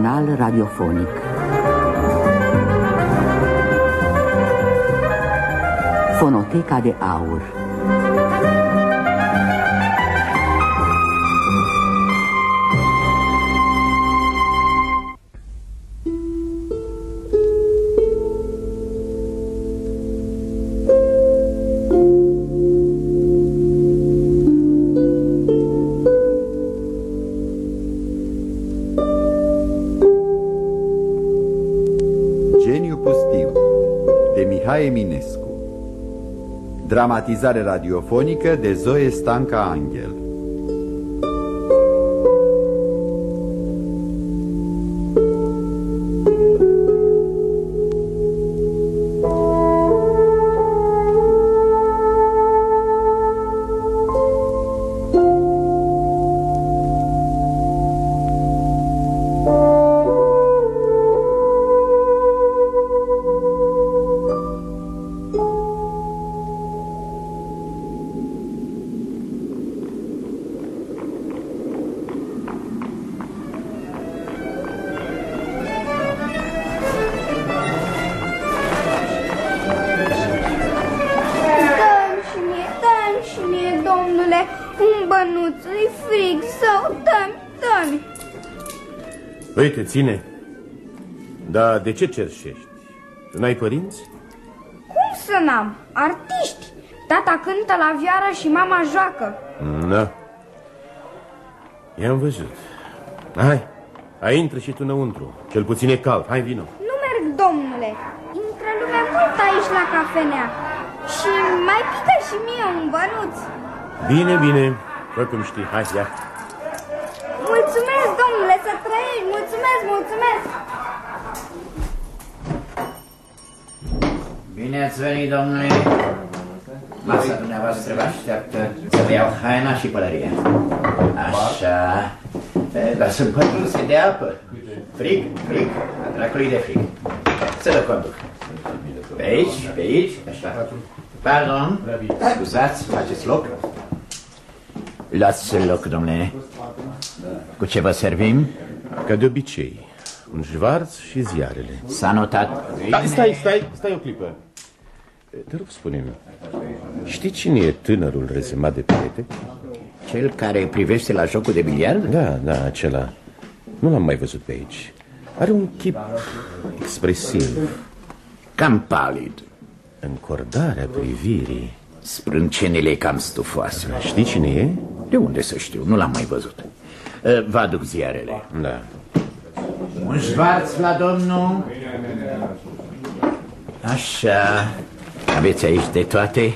Național Radiofonic. Fonoteca de Aur Dramatizare radiofonică de Zoe Stanca Angel ține? Da, de ce cerșești? Tu n-ai părinți? Cum să n-am? Artiști! Tata cântă la vioară și mama joacă. Da. I-am văzut. Hai, hai, intră și tu înăuntru. Cel puțin e cald. Hai, vino. Nu merg, domnule. Intră lumea mult aici la cafenea. Și mai pică și mie un bănuț. Bine, bine. Fă cum știi. Hai, ia. Mulțumesc, domnule, să trăiești! Mulțumesc, mulțumesc! Bine ați venit, domnule! Masa dumneavoastră vă așteaptă să vă iau haina și pălăria. Așa. Dar sunt pătruse de apă. Frig, frig, a dracului de frig. Să vă conduc. Pe aici, pe aici, așa. Pardon, scuzați, faceți loc. Luați loc, domnule. Cu ce vă servim? Ca de obicei, un șvarț și ziarele. S-a notat. Da, stai, stai, stai o clipă. Te rog, spune -mi, știi cine e tânărul rezemat de perete? Cel care privește la jocul de biliard? Da, da, acela. Nu l-am mai văzut pe aici. Are un chip expresiv. Cam palid. Încordarea privirii. Sprâncenele cam stufoase. Știi cine e? De unde să știu? Nu l-am mai văzut. Vă aduc ziarele. Da. Un șvarț la domnul. Așa. Aveți aici de toate?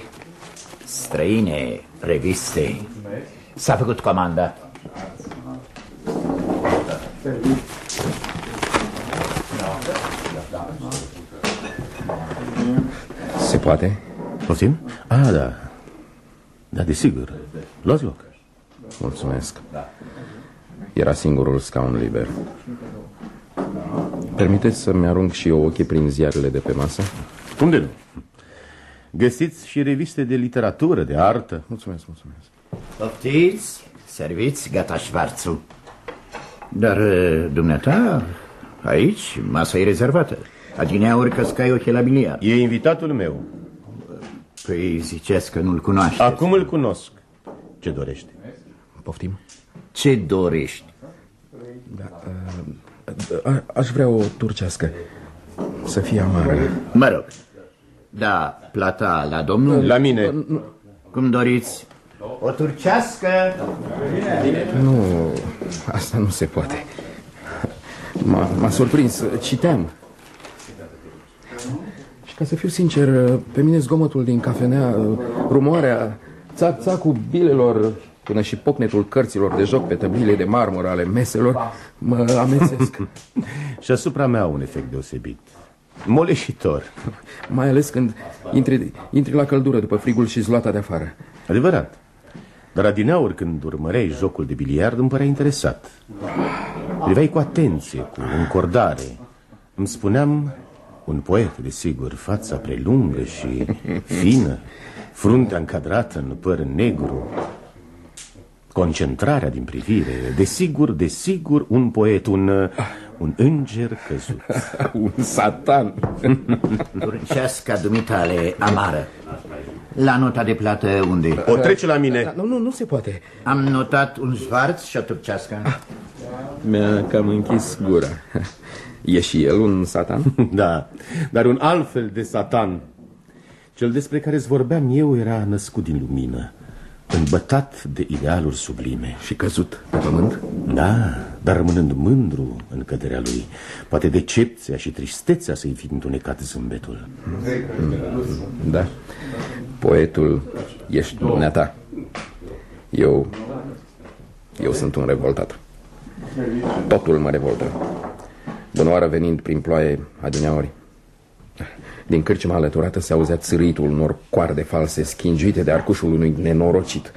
Străine, reviste. S-a făcut comanda. Se poate? Poftim? Ah, da. Da, desigur. Luați loc. Mulțumesc. Era singurul scaun liber. Permiteți să-mi arunc și eu ochii prin ziarele de pe masă? Cum de nu? Găsiți și reviste de literatură, de artă. Mulțumesc, mulțumesc. Poftiți, serviți, gata șvarțul. Dar, uh, dumneata, aici masa e rezervată. Adineauri căscai ochii la biliard. E invitatul meu. Păi ziceți că nu-l cunoaște. Acum îl cunosc. Ce dorești? Poftim? Ce dorești? Da, uh, aș vrea o turcească. Să fie amară. Mă rog. Da, plata la domnul? La mine. Cum doriți? O turcească? Nu, asta nu se poate. M-a surprins. Citeam. Și ca să fiu sincer, pe mine zgomotul din cafenea, rumoarea, țac-țacul bilelor, până și pocnetul cărților de joc pe tăbile de marmură ale meselor, mă amețesc. și asupra mea un efect deosebit. Moleșitor. Mai ales când intri, intri la căldură după frigul și zloata de afară. Adevărat. Dar adineauri când urmăreai jocul de biliard îmi părea interesat. Priveai cu atenție, cu încordare. Îmi spuneam un poet, desigur, fața prelungă și fină, fruntea încadrată în păr negru, concentrarea din privire. Desigur, desigur, un poet, un, un înger căzut. Un satan. Turceasca dumitale amară. La nota de plată unde? O trece la mine. Da, Nu, nu, nu se poate. Am notat un zvarț și o turcească. Mi-a cam închis gura. E și el un satan? Da, dar un alt fel de satan. Cel despre care îți vorbeam eu era născut din lumină, îmbătat de idealuri sublime. Și căzut pe pământ? Da, dar rămânând mândru în căderea lui, poate decepția și tristețea să-i fi întunecat zâmbetul. Da. Poetul ești dumneata. Eu... Eu sunt un revoltat. Totul mă revoltă. Bunoară venind prin ploaie adineauri. Din cârciuma alăturată se auzea țâritul unor coarde false schingiuite de arcușul unui nenorocit,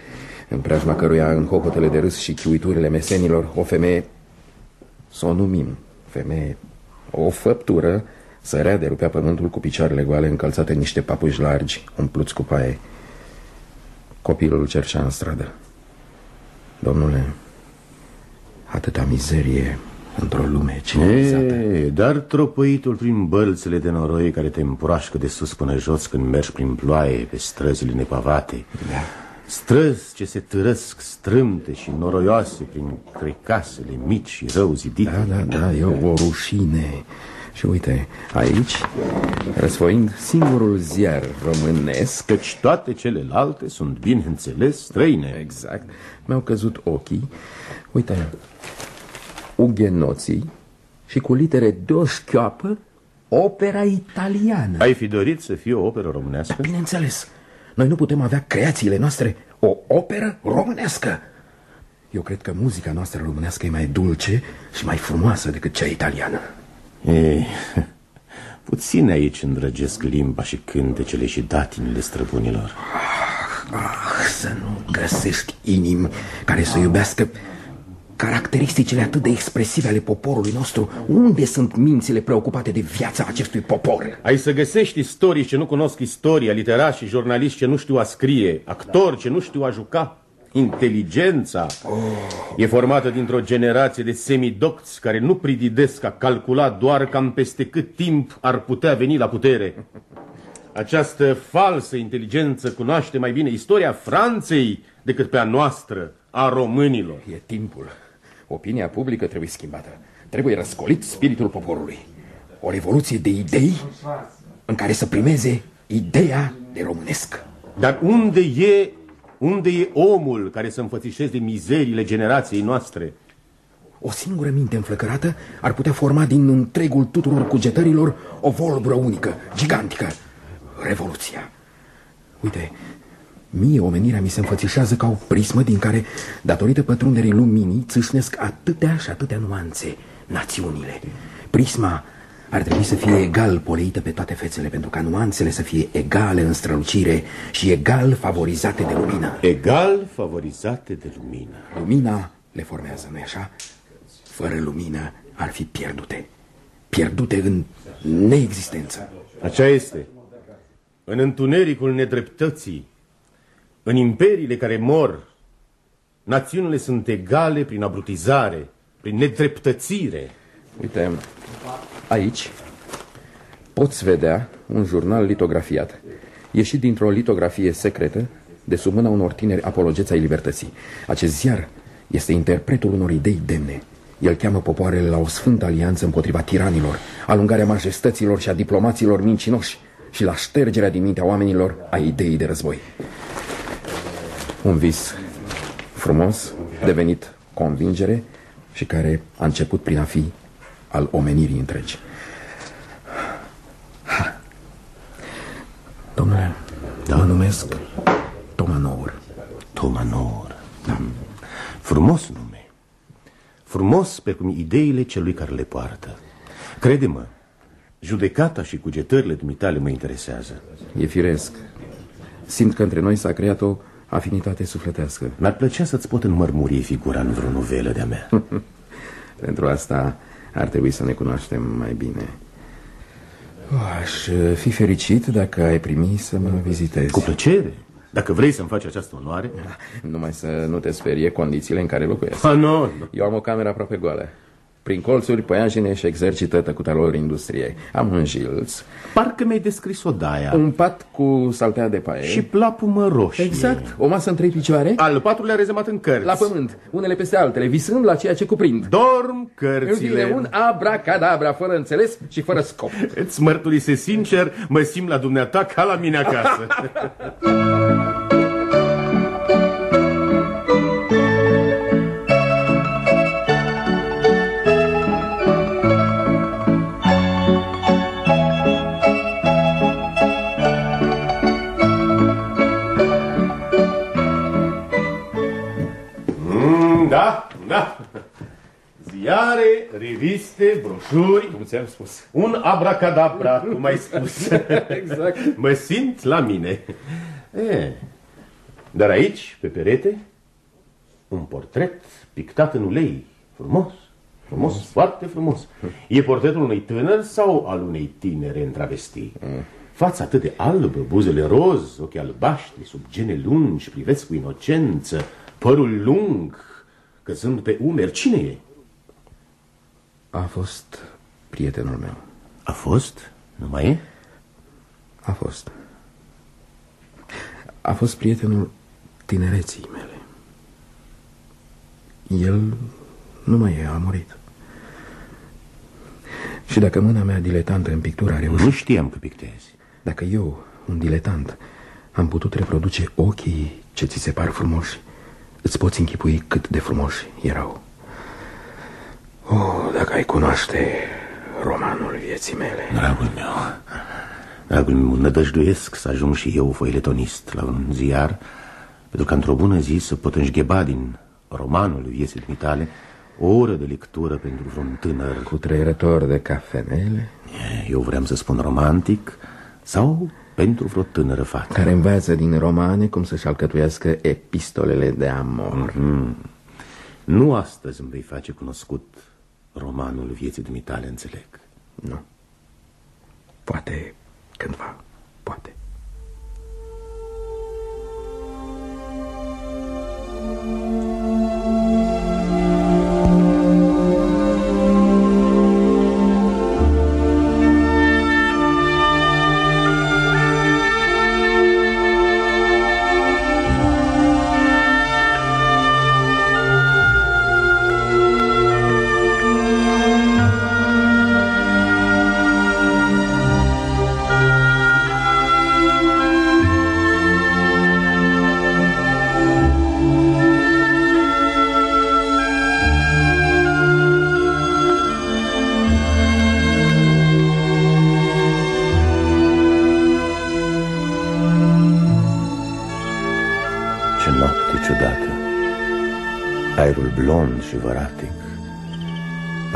în preajma căruia, în hocotele de râs și chiuiturile mesenilor, o femeie, să o numim femeie, o făptură, sărea de rupea pământul cu picioarele goale încălțate în niște papuși largi, umpluți cu paie. Copilul îl cerșea în stradă. Domnule, atâta mizerie într-o lume civilizată. E, dar tropăitul prin bălțele de noroi care te împroașcă de sus până jos când mergi prin ploaie pe străzile nepavate. Da. Străzi ce se târăsc strâmte și noroioase prin crecasele mici și rău zidite. Da, da, da, e o rușine. Și uite, aici, răsfoind singurul ziar românesc, Căci toate celelalte sunt, bineînțeles, străine. exact, mi-au căzut ochii. Uite, ughenoții și cu litere de o șchioapă, opera italiană. Ai fi dorit să fie o operă românească? Bineînțeles, noi nu putem avea creațiile noastre o operă românească. Eu cred că muzica noastră românească e mai dulce și mai frumoasă decât cea italiană. Ei, puțin aici îndrăgesc limba și cântecele și datinile străbunilor. Ah, să nu găsești inimi care să iubească caracteristicile atât de expresive ale poporului nostru. Unde sunt mințile preocupate de viața acestui popor? Ai să găsești istorii ce nu cunosc istoria, literați și jurnaliști ce nu știu a scrie, actori ce nu știu a juca. Inteligența e formată dintr-o generație de semidocți care nu prididesc a calcula doar cam peste cât timp ar putea veni la putere. Această falsă inteligență cunoaște mai bine istoria Franței decât pe a noastră, a românilor. E timpul. Opinia publică trebuie schimbată. Trebuie răscolit spiritul poporului. O revoluție de idei în care să primeze ideea de românesc. Dar unde e, unde e omul care să înfățișeze mizeriile generației noastre? O singură minte înflăcărată ar putea forma din întregul tuturor cugetărilor o volbră unică, gigantică. Revoluția. Uite, mie omenirea mi se înfățișează ca o prismă din care, datorită pătrunderii luminii, țâșnesc atâtea și atâtea nuanțe, națiunile. Prisma ar trebui să fie egal poleită pe toate fețele, pentru ca nuanțele să fie egale în strălucire și egal favorizate de lumină. Egal favorizate de lumină. Lumina le formează, nu-i așa? Fără lumină ar fi pierdute. Pierdute în neexistență. Așa este. În întunericul nedreptății, în imperiile care mor, națiunile sunt egale prin abrutizare, prin nedreptățire. Uite, aici poți vedea un jurnal litografiat, ieșit dintr-o litografie secretă de sub mâna unor tineri apologeți ai libertății. Acest ziar este interpretul unor idei demne. El cheamă popoarele la o sfântă alianță împotriva tiranilor, alungarea majestăților și a diplomaților mincinoși și la ștergerea din mintea oamenilor a ideii de război. Un vis frumos, devenit convingere și care a început prin a fi al omenirii întregi. Ha. Domnule, da? mă numesc Tomanour. Tomanor. Da. Frumos nume. Frumos pe cum ideile celui care le poartă. Crede-mă, judecata și cugetările dumitale mă interesează. E firesc. Simt că între noi s-a creat o afinitate sufletească. Mi-ar plăcea să-ți pot înmărmurie figura în vreo novelă de-a mea. Pentru asta ar trebui să ne cunoaștem mai bine. Oh, Aș fi fericit dacă ai primi să mă vizitezi. Cu plăcere. Dacă vrei să-mi faci această onoare... Numai să nu te sperie condițiile în care locuiesc. Ah, nu, nu. Eu am o cameră aproape goală. Prin colțuri, păianjene și exercită tăcuta lor industriei. Am un jilț. Parcă mi-ai descris odaia. Un pat cu saltea de paie. Și plapumă roșie. Exact. O masă în trei picioare. Al patrulea rezemat în cărți. La pământ, unele peste altele, visând la ceea ce cuprind. Dorm Îmi cărțile. vine un abracadabra, fără înțeles și fără scop. Îți mărturise sincer, mă simt la dumneata ca la mine acasă. da, da. Ziare, reviste, broșuri, Cum ți-am spus. un abracadabra, cum ai spus. Exact. Mă simt la mine. E, dar aici, pe perete, un portret pictat în ulei. Frumos, frumos, foarte frumos. E portretul unui tânăr sau al unei tinere în travestii? Fața atât de albă, buzele roz, ochii albaștri, sub gene lungi, privesc cu inocență, părul lung, căzând pe umeri. Cine e? A fost prietenul meu. A fost? Nu mai e? A fost. A fost prietenul tinereții mele. El nu mai e, a murit. Și dacă mâna mea diletantă în pictură a reușit, Nu știam că pictezi. dacă eu, un diletant, am putut reproduce ochii ce ți se par frumoși, îți poți închipui cât de frumoși erau. Oh, dacă ai cunoaște romanul vieții mele. Dragul meu, dragul meu, nădăjduiesc să ajung și eu foiletonist la un ziar, pentru că într-o bună zi să pot înșgheba din romanul vieții dumitale o oră de lectură pentru vreun tânăr. Cu trăierător de cafenele Eu vreau să spun romantic sau pentru vreo tânără fată. Care învață din romane cum să-și alcătuiască epistolele de amor. Nu astăzi îmi vei face cunoscut romanul vieții dumitale, înțeleg. Nu. Poate cândva. Poate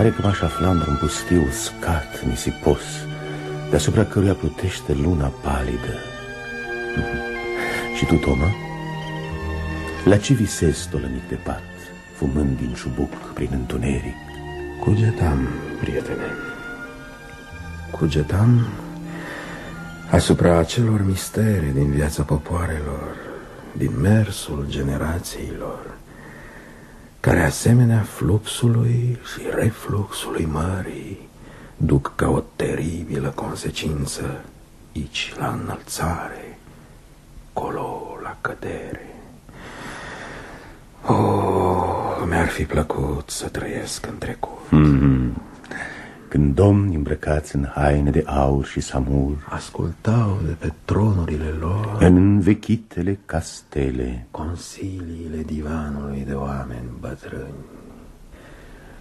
Pare că m-aș afla într-un pustiu uscat, nisipos Deasupra căruia plutește luna palidă Mhm. Și tu, Toma? La ce visezi, tolănic de pat Fumând din șubuc prin întuneric Cugetam, prietene Cugetam asupra acelor mistere din viața popoarelor Din mersul generațiilor Care asemenea fluxului și refluxului mării Duc ca o teribilă consecință Aici la înălțare, colo la cădere. Oh, mi-ar fi plăcut să trăiesc în trecut Când domni îmbrăcați în haine de aur și samur Ascultau de pe tronurile lor În învechitele castele consiliile divanului de oameni bătrâni.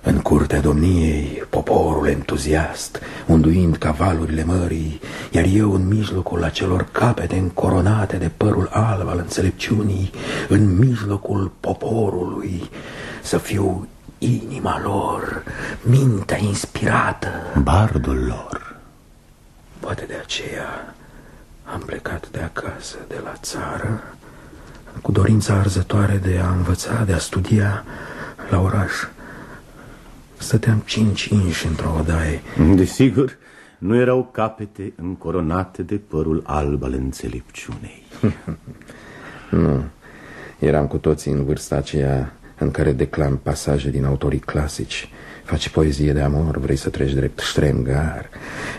În curtea domniei, poporul entuziast, unduind cavalurile mării, iar eu în mijlocul acelor capete încoronate de părul alb al înțelepciunii, în mijlocul poporului, să fiu inima lor, mintea inspirată. Bardul lor Poate de aceea am plecat de acasă, de la țară, cu dorința arzătoare de a învăța, de a studia la oraș. Stăteam cinci inși într-o odaie. Desigur, nu erau capete încoronate de părul alb al înțelepciunei Nu, eram cu toții în vârsta aceea în care declam pasaje din autorii clasici, Faci poezie de amor, vrei să treci drept ștremgar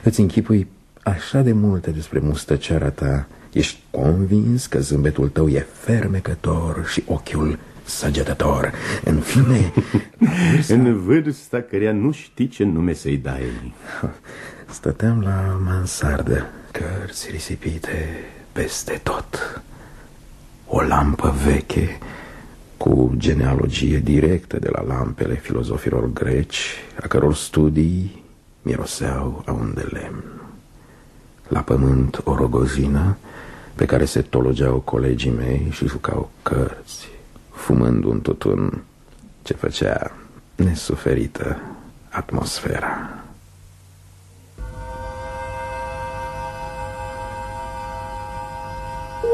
Îți închipui așa de multe despre mustăceara ta. Ești convins că zâmbetul tău e fermecător și ochiul săgetător. În fine vârsta... În vârsta căreia nu știi ce nume să-i dai. Stăteam la mansardă Cărți risipite peste tot. O lampă veche cu genealogie directă de la lampele filozofilor greci, a căror studii miroseau a un de lemn. La pământ o rogozină pe care se tologeau colegii mei și jucau cărți, fumând un tutun ce făcea nesuferită atmosfera.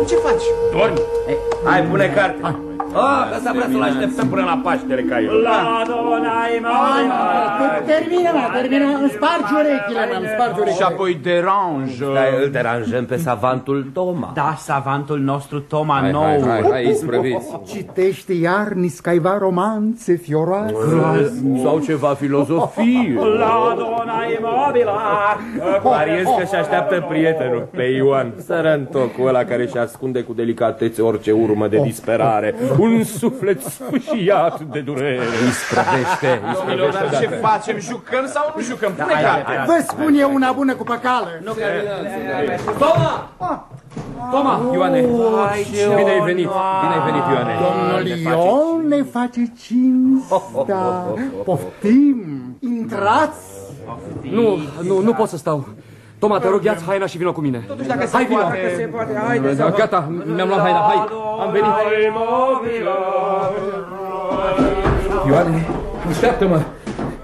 Ce faci? Dormi? Hai, pune carte. Hai. Ah, ăsta vrea să-l așteptăm până la Paștele ca el. La Donai, Termină, mă, termină, îmi spargi urechile, mă, îmi spargi urechile. Și apoi deranjă. Da, îl deranjăm pe savantul Toma. Da, savantul nostru Toma hai, nou. Hai, hai, hai, isprăviți. Citește iar niscaiva romanțe fioroase. Sau ceva filozofie. La Donai mobila. Pariez că și așteaptă prietenul pe Ioan. Sărăntocul ăla care și ascunde cu delicatețe orice urmă de disperare un suflet sfâșiat de durere. Isprăvește, Domnilor, dar ce facem? Jucăm sau nu jucăm? Pune cartea. Vă spun eu una bună cu păcală. Toma! Toma, Ioane, bine ai venit, bine ai venit, Ioane. Domnul Ion ne face cinstea. Poftim, intrați. Nu, nu, nu pot să stau. Toma, te rog, ia haina și vină cu mine. Hai, vină. Se poate, haide Da, Gata, mi-am luat haina, hai, am venit. Ioane, așteaptă-mă.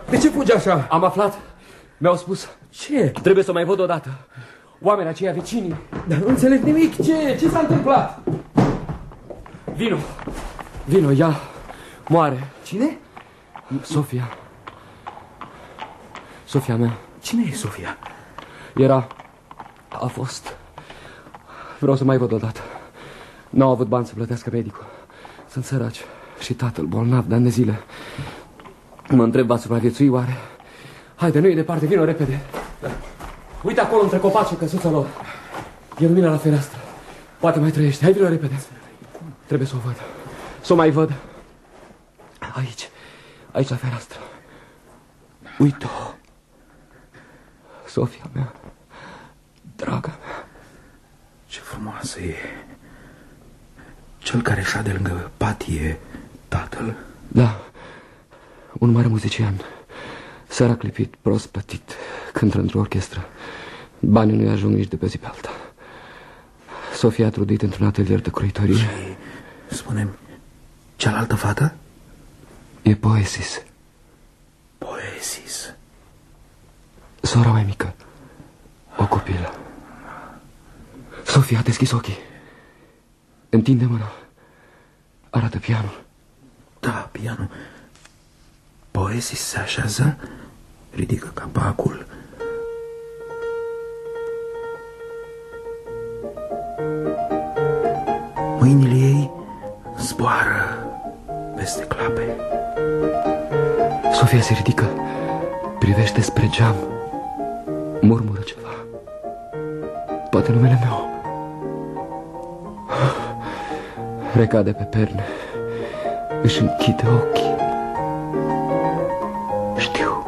De ce fugi așa? Am aflat, mi-au spus, Ce? trebuie să mai văd odată. Oamenii aceia vecinii. Dar nu înțeleg nimic. Ce? Ce s-a întâmplat? Vino, vino, ea moare. Cine? Sofia. Sofia mea. Cine e Sofia? Era... A fost... Vreau să mai văd odată. N-au avut bani să plătească medicul. Sunt săraci. Și tatăl bolnav de ani de zile. Mă întreb, va supraviețui oare? Haide, nu e departe, vino repede. Uite acolo între copaci căsuța lor. E lumina la fereastră. Poate mai trăiește. Hai, vino repede. Trebuie să o văd. Să o mai văd. Aici. Aici la fereastră. Uite-o. Sofia mea. Draga mea. Ce frumoasă e. Cel care șade lângă patie, tatăl. Da, un mare muzician. Seara clipit, prost plătit, cântă într-o orchestră. Banii nu-i ajung nici de pe zi pe alta. Sofia a trudit într-un atelier de croitorie. Spune-mi, cealaltă fată? E Poesis, Poesis. sora mai mică. O copilă. Sofia a deschis ochii. Întinde mâna. Arată pianul. Da, pianul. Poesis se așează, ridică capacul. Mâinile ei zboară peste clape. Sofia se ridică, privește spre geam, murmură ceva. Poate numele meu. Recade pe perne, își închide ochii. Știu.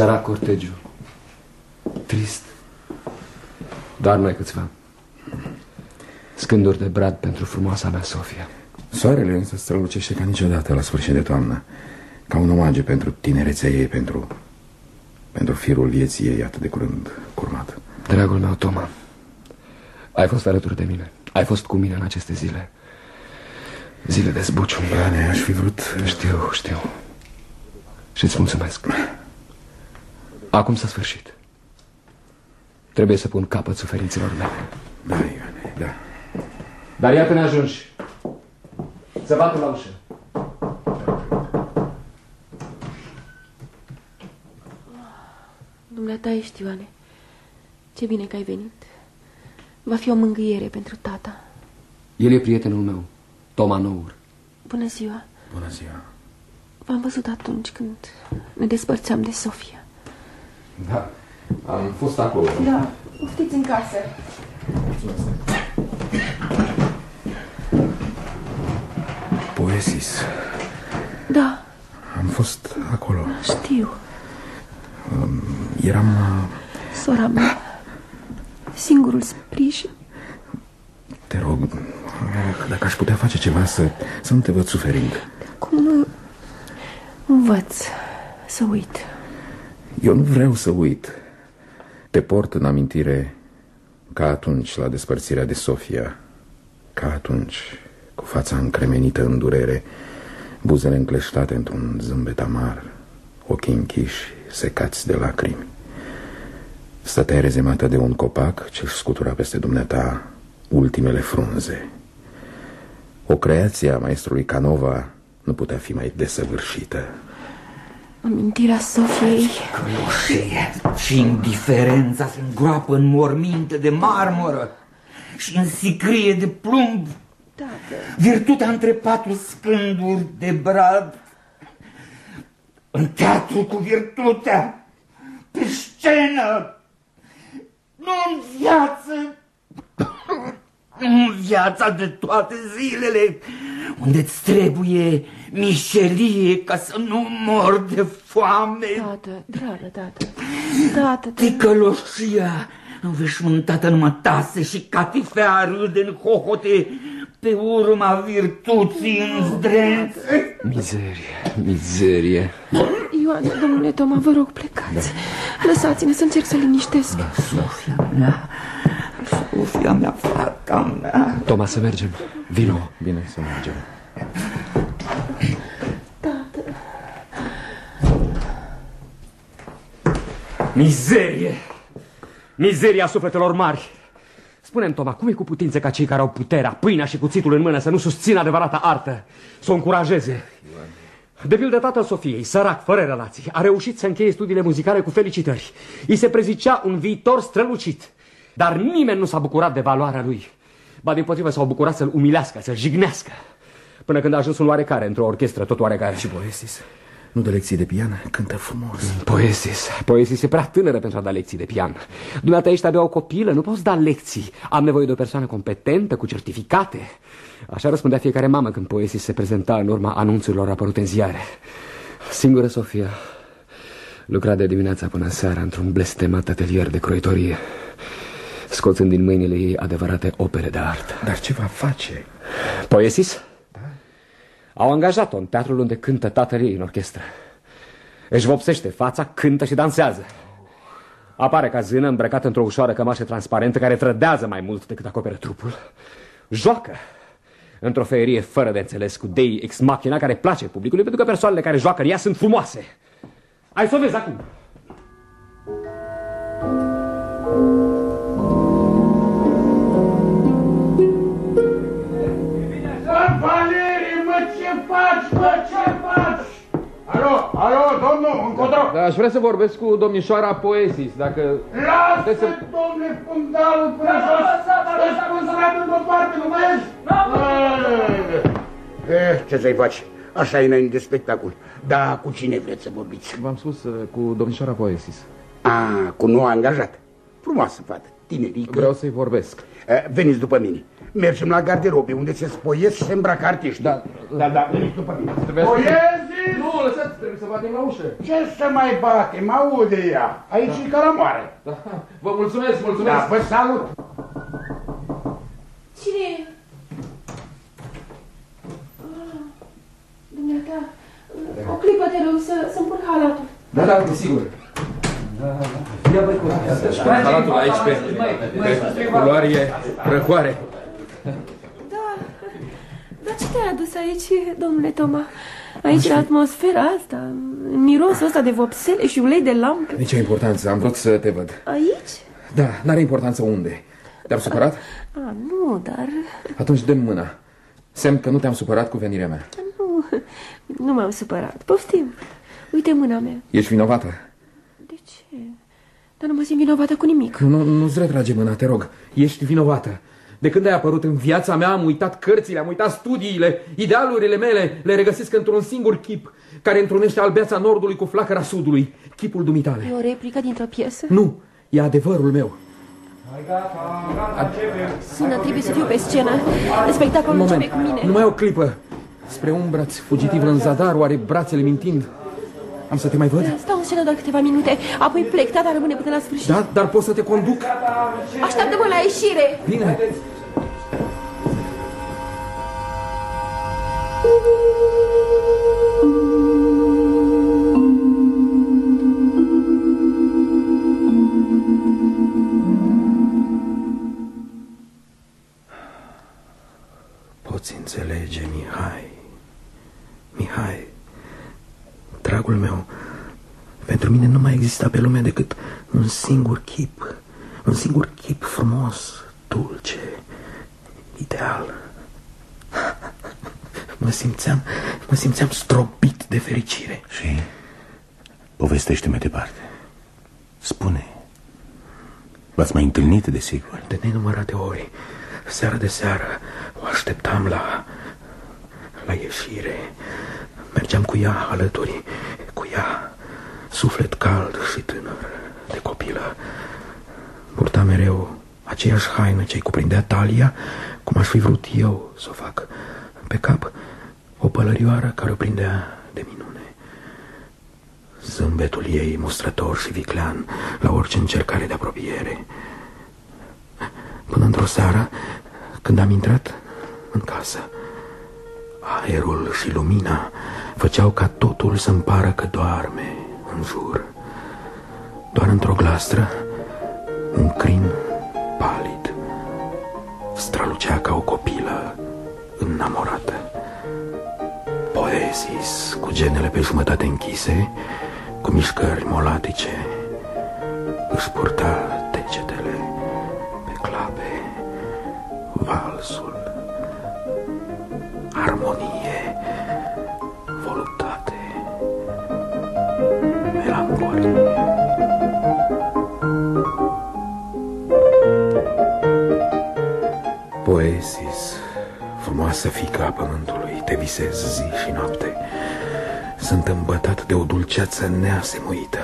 Sărac cortegiu. Trist. Doar noi câțiva. Scânduri de brad pentru frumoasa mea Sofia. Soarele însă strălucește ca niciodată la sfârșit de toamnă, ca un omagiu pentru tinerețea ei, pentru, pentru firul vieții ei atât de curând curmat. Dragul meu, Toma, ai fost alături de mine. Ai fost cu mine în aceste zile. Zile de zbucium. Bane, aș fi vrut... Știu, știu. Și îți mulțumesc. Acum s-a sfârșit. Trebuie să pun capăt suferințelor mele. Da, Ioane, da. Dar iată ne ajungi. Să bată la ușă. Dumneata ești, Ioane. Ce bine că ai venit. Va fi o mângâiere pentru tata. El e prietenul meu, Toma Nour. Bună ziua. Bună ziua. V-am văzut atunci când ne despărțeam de Sofia. Da, am fost acolo. Da, poftiți în casă. Poesis. Da, Am fost acolo. știu. Eram... uh, Sora mea. Singurul sprijin. Te rog, dacă aș putea face ceva să, să nu te văd suferind. Cum nu învăț să uit. Eu nu vreau să uit. Te port în amintire ca atunci la despărțirea de Sofia. Ca atunci, cu fața încremenită în durere, buzele încleștate într-un zâmbet amar, ochii închiși, secați de lacrimi. Stăteai rezemată de un copac ce-și scutura peste dumneata ultimele frunze. O creație a maestrului Canova nu putea fi mai desăvârșită. Amintirea Sofiei. Căloșie și indiferența se îngroapă în morminte de marmură și în sicrie de plumb. Tată. Virtutea între patru scânduri de brad. În teatru cu virtutea, pe scenă, nu în viață, nu în viața de toate zilele, unde-ți trebuie mișelie ca să nu mor de foame. Tată, dragă tată. Tată, Ticăloșia înveșmântată în mătase și catifea râde în hohote pe urma virtuții în zdrențe. Mizerie, mizerie. Ioane, domnule Toma, vă rog, plecați. Lăsați-ne să încerc să liniștesc. Sofia mea, Sofia mea, fata mea. Toma, să mergem. Vino. Bine să mergem. Mizerie! Mizeria sufletelor mari! Spune-mi, Toma, cum e cu putință ca cei care au puterea, pâinea și cuțitul în mână să nu susțină adevărata artă, să o încurajeze? De pildă tatăl Sofiei, sărac, fără relații, a reușit să încheie studiile muzicale cu felicitări. Îi se prezicea un viitor strălucit, dar nimeni nu s-a bucurat de valoarea lui. Ba din potrivă s-au bucurat să-l umilească, să-l jignească. Până când a ajuns un oarecare într-o orchestră tot oarecare. Și Poesis? Nu dă lecții de pian? Cântă frumos. Poesis. Poesis e prea tânără pentru a da lecții de pian. Dumneata ești abia o copilă, nu poți da lecții. Am nevoie de o persoană competentă, cu certificate. Așa răspundea fiecare mamă când Poesis se prezenta în urma anunțurilor apărute în ziare. Singură Sofia lucra de dimineața până seara într-un blestemat atelier de croitorie, scoțând din mâinile ei adevărate opere de artă. Dar ce va face? Poesis? Au angajat-o în teatrul unde cântă tatăl ei în orchestră. Își vopsește fața, cântă și dansează. Apare ca zână îmbrăcată într-o ușoară cămașă transparentă care trădează mai mult decât acoperă trupul. Joacă într-o feerie fără de înțeles cu dei ex machina care place publicului pentru că persoanele care joacă în ea sunt frumoase. Ai să o vezi acum. Bă, faci, mă, ce faci? Alo, alo, domnul, încotro. Da, aș vrea să vorbesc cu domnișoara Poesis, dacă... Lasă, domnule, fundalul până jos. Îți spun să mai în parte, nu vezi? Eh, ce să-i faci? Așa e înainte de spectacol. Da, cu cine vreți să vorbiți? V-am spus uh, cu domnișoara Poesis. A, cu nou angajat. Frumoasă fată, tinerică. Vreau să-i vorbesc. Eh, Veniți după mine. Mergem la garderobe, unde se spoiesc și se îmbracă artiștii. Da, da, da, veniți după mine. Trebuie să- Poezii! Nu, lăsați, trebuie să batem la ușă. Ce să mai batem? Aude ea. Aici e ca la moare. Da. Vă mulțumesc, mulțumesc. Da, vă salut. Cine e? Ah, Dumneata, o clipă te rog să, să-mi pun halatul. Da, da, desigur. Ia băi, cu Halatul aici pe, pe culoare răcoare. Dar ce te-ai adus aici, domnule Toma? Aici, în atmosfera asta, în mirosul ăsta de vopsele și ulei de lampă. Nici importanță, am vrut să te văd. Aici? Da, n-are importanță unde. Te-am supărat? A, nu, dar... Atunci dă mâna. Semn că nu te-am supărat cu venirea mea. Nu, nu m-am supărat. Poftim. Uite mâna mea. Ești vinovată? De ce? Dar nu mă simt vinovată cu nimic. Nu, nu-ți retrage mâna, te rog. Ești vinovată. De când ai apărut în viața mea, am uitat cărțile, am uitat studiile, idealurile mele le regăsesc într-un singur chip, care întrunește albeața nordului cu flacăra sudului, chipul dumitale. E o replică dintr-o piesă? Nu, e adevărul meu. Sună, trebuie să fiu pe scenă. Spectacolul începe cu mine. Numai o clipă. Spre un braț fugitiv în zadar, oare brațele mintind? Am să te mai văd? Stau în scenă doar câteva minute, apoi plec, tata rămâne până la sfârșit. Da, dar pot să te conduc? Așteaptă-mă la ieșire! Bine. Poți dragul meu, pentru mine nu mai exista pe lume decât un singur chip, un singur chip frumos, dulce, ideal. Mă simțeam, mă simțeam stropit de fericire. Și povestește mai departe. Spune. V-ați mai întâlnit, desigur? De nenumărate ori, seara de seară, o așteptam la, la ieșire. Mergeam cu ea alături, cu ea, suflet cald și tânăr, de copilă. Purta mereu aceeași haină ce-i cuprindea talia, cum aș fi vrut eu să o fac. Pe cap, o pălărioară care o prindea de minune. Zâmbetul ei mustrător și viclean la orice încercare de apropiere. Până într-o seară, când am intrat în casă, aerul și lumina făceau ca totul să-mi pară că doarme în jur. Doar într-o glastră, un crin palid strălucea ca o copilă înamorată. Poesis, cu genele pe jumătate închise, cu mișcări molatice, își purta degetele pe clape, valsul, frumoasă fica a pământului, te visez zi și noapte. Sunt îmbătat de o dulceață neasemuită.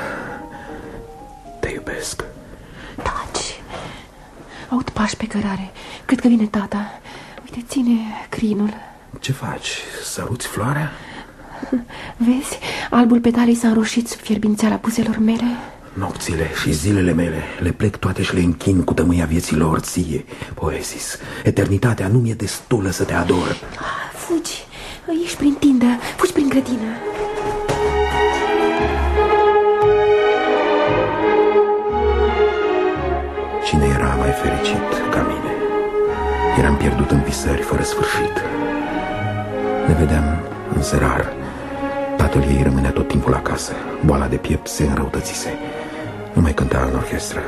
Te iubesc. Taci. Aud pași pe cărare. Cred că vine tata. Uite, ține crinul. Ce faci? Săruți floarea? Vezi? Albul petalei s-a înroșit sub fierbințeala buzelor mele. Nopțile și zilele mele le plec toate și le închin cu tămâia vieții lor ție, Poesis. Eternitatea nu mi-e destulă să te ador. Fugi, ești prin tindă, fugi prin grădină. Cine era mai fericit ca mine? Eram pierdut în visări fără sfârșit. Ne vedeam însă rar. Tatăl ei rămânea tot timpul acasă. Boala de piept se înrăutățise. Nu mai cânta în orchestră.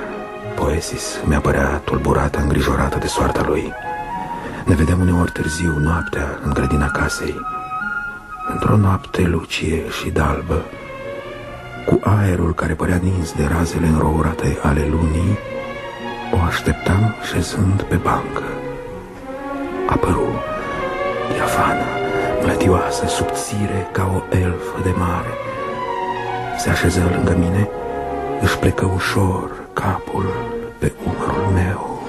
Poesis mi-a părea tulburată, îngrijorată de soarta lui. Ne vedeam uneori târziu, noaptea, în grădina casei. Într-o noapte lucie și dalbă, cu aerul care părea nins de razele înrourate ale lunii, o așteptam șezând pe bancă. Apăru, diafană, mlătioasă, subțire ca o elfă de mare. Se așeză lângă mine, își plecă ușor capul pe umărul meu.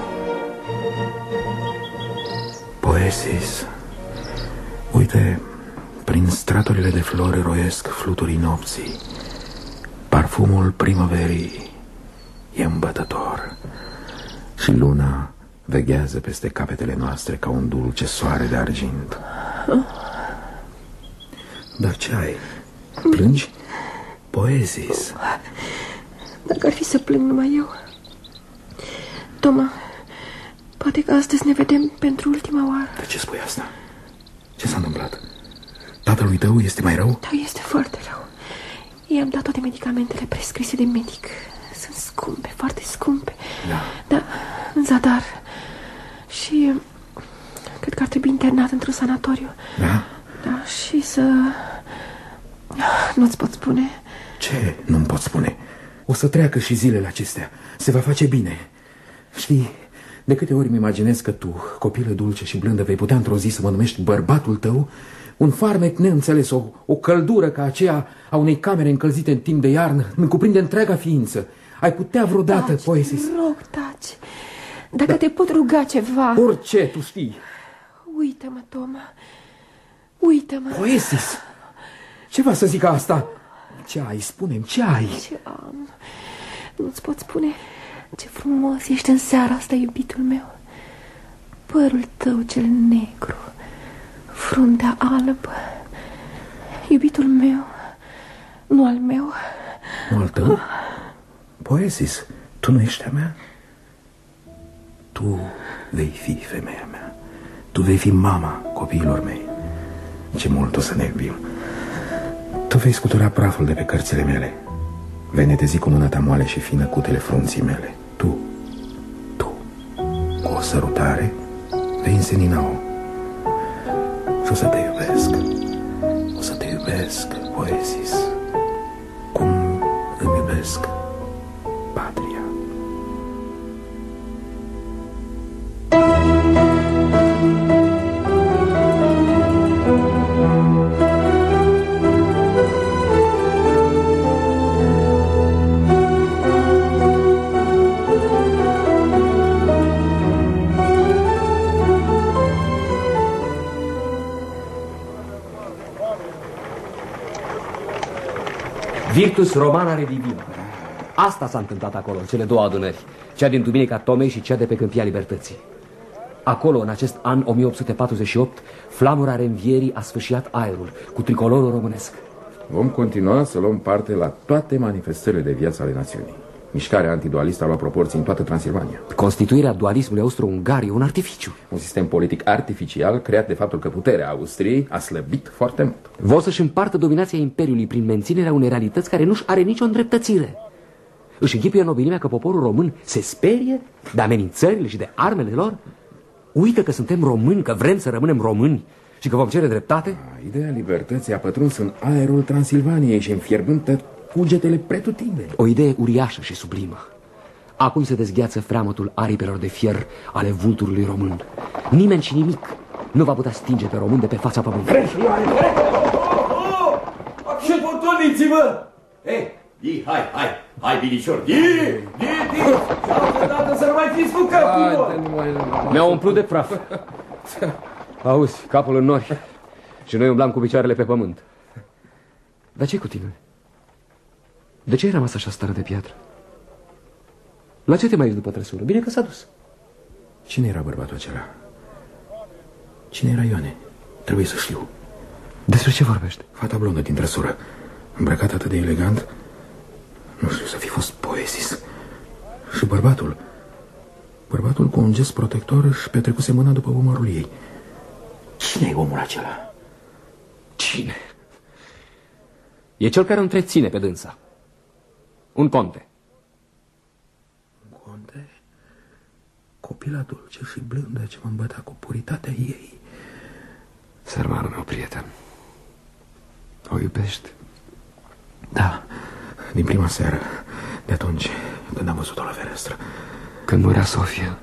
Poesis, uite, prin straturile de flori roiesc fluturii nopții. Parfumul primăverii e îmbătător și luna veghează peste capetele noastre ca un dulce soare de argint. Dar ce ai? Plângi? Poezis. Dacă ar fi să plâng numai eu. Toma, poate că astăzi ne vedem pentru ultima oară. De ce spui asta? Ce Tatălui tău este mai rău? Da, este foarte rău. I-am dat toate medicamentele prescrise de medic. Sunt scumpe, foarte scumpe. Da. Da, în zadar. Și cred că ar trebui internat într-un sanatoriu. Da? Da, și să... Nu-ți pot spune. Ce nu-mi pot spune? O să treacă și zilele acestea. Se va face bine. Știi, de câte ori îmi imaginez că tu, copilă dulce și blândă, vei putea într-o zi să mă numești bărbatul tău, un farmec neînțeles, o, o căldură ca aceea a unei camere încălzite în timp de iarnă, îmi cuprinde întreaga ființă. Ai putea vreodată, taci, poesis? rog, taci. Dacă da. te pot ruga ceva... Orice, tu știi. Uită-mă, Toma. Uită-mă. Poesis! Ce va să zic asta? Ce ai, spune ce ai? Ce am? Nu-ți pot spune ce frumos ești în seara asta, iubitul meu. Părul tău cel negru, fruntea albă, iubitul meu, nu al meu. Nu al tău? Poesis, tu nu ești a mea? Tu vei fi femeia mea. Tu vei fi mama copiilor mei. Ce mult o să ne iubim. Tu vei scutura praful de pe cărțile mele. Vei netezi cu mâna ta moale și fină cutele frunții mele. Tu, tu, cu o sărutare, vei însenina-o. Și o să te iubesc. O să te iubesc, poesis. Cum îmi iubesc patria. Virtus Romana Redivina. Asta s-a întâmplat acolo, în cele două adunări. Cea din Duminica Tomei și cea de pe Câmpia Libertății. Acolo, în acest an 1848, flamura renvierii a sfâșiat aerul cu tricolorul românesc. Vom continua să luăm parte la toate manifestările de viață ale națiunii. Mișcarea antidualistă a luat proporții în toată Transilvania. Constituirea dualismului austro-ungar e un artificiu. Un sistem politic artificial creat de faptul că puterea Austriei a slăbit foarte mult. Vor să-și împartă dominația Imperiului prin menținerea unei realități care nu-și are nicio îndreptățire. Își închipuie nobilimea că poporul român se sperie de amenințările și de armele lor? Uită că suntem români, că vrem să rămânem români și că vom cere dreptate? Ideea libertății a pătruns în aerul Transilvaniei și înfierbântă cugetele pretutindeni. O idee uriașă și sublimă. Acum se dezgheață freamătul aripelor de fier ale vulturului român. Nimeni și nimic nu va putea stinge pe român de pe fața pământului. Ce potoliți-vă! Ei, di, hai, hai, hai, binișor, di, di, di! Și altă dată să nu mai fiți cu capul! Mi-a umplut de praf. Auzi, capul în nori. Și noi umblam cu picioarele pe pământ. Dar ce cu tine? De ce ai rămas așa stară de piatră? La ce te mai după trăsură? Bine că s-a dus. Cine era bărbatul acela? Cine era Ioane? Trebuie să știu. Despre ce vorbești? Fata blondă din trăsură, îmbrăcată atât de elegant. Nu știu, să fi fost poesis. Și bărbatul. Bărbatul cu un gest protector își petrecuse mâna după umărul ei. Cine e omul acela? Cine? E cel care o întreține pe dânsa. Un conte. Conte? Copila dulce și blândă ce mă îmbăta cu puritatea ei. Sărmanul meu prieten. O iubești? Da, din prima seară. De atunci, când am văzut-o la fereastră. Când murea Sofia.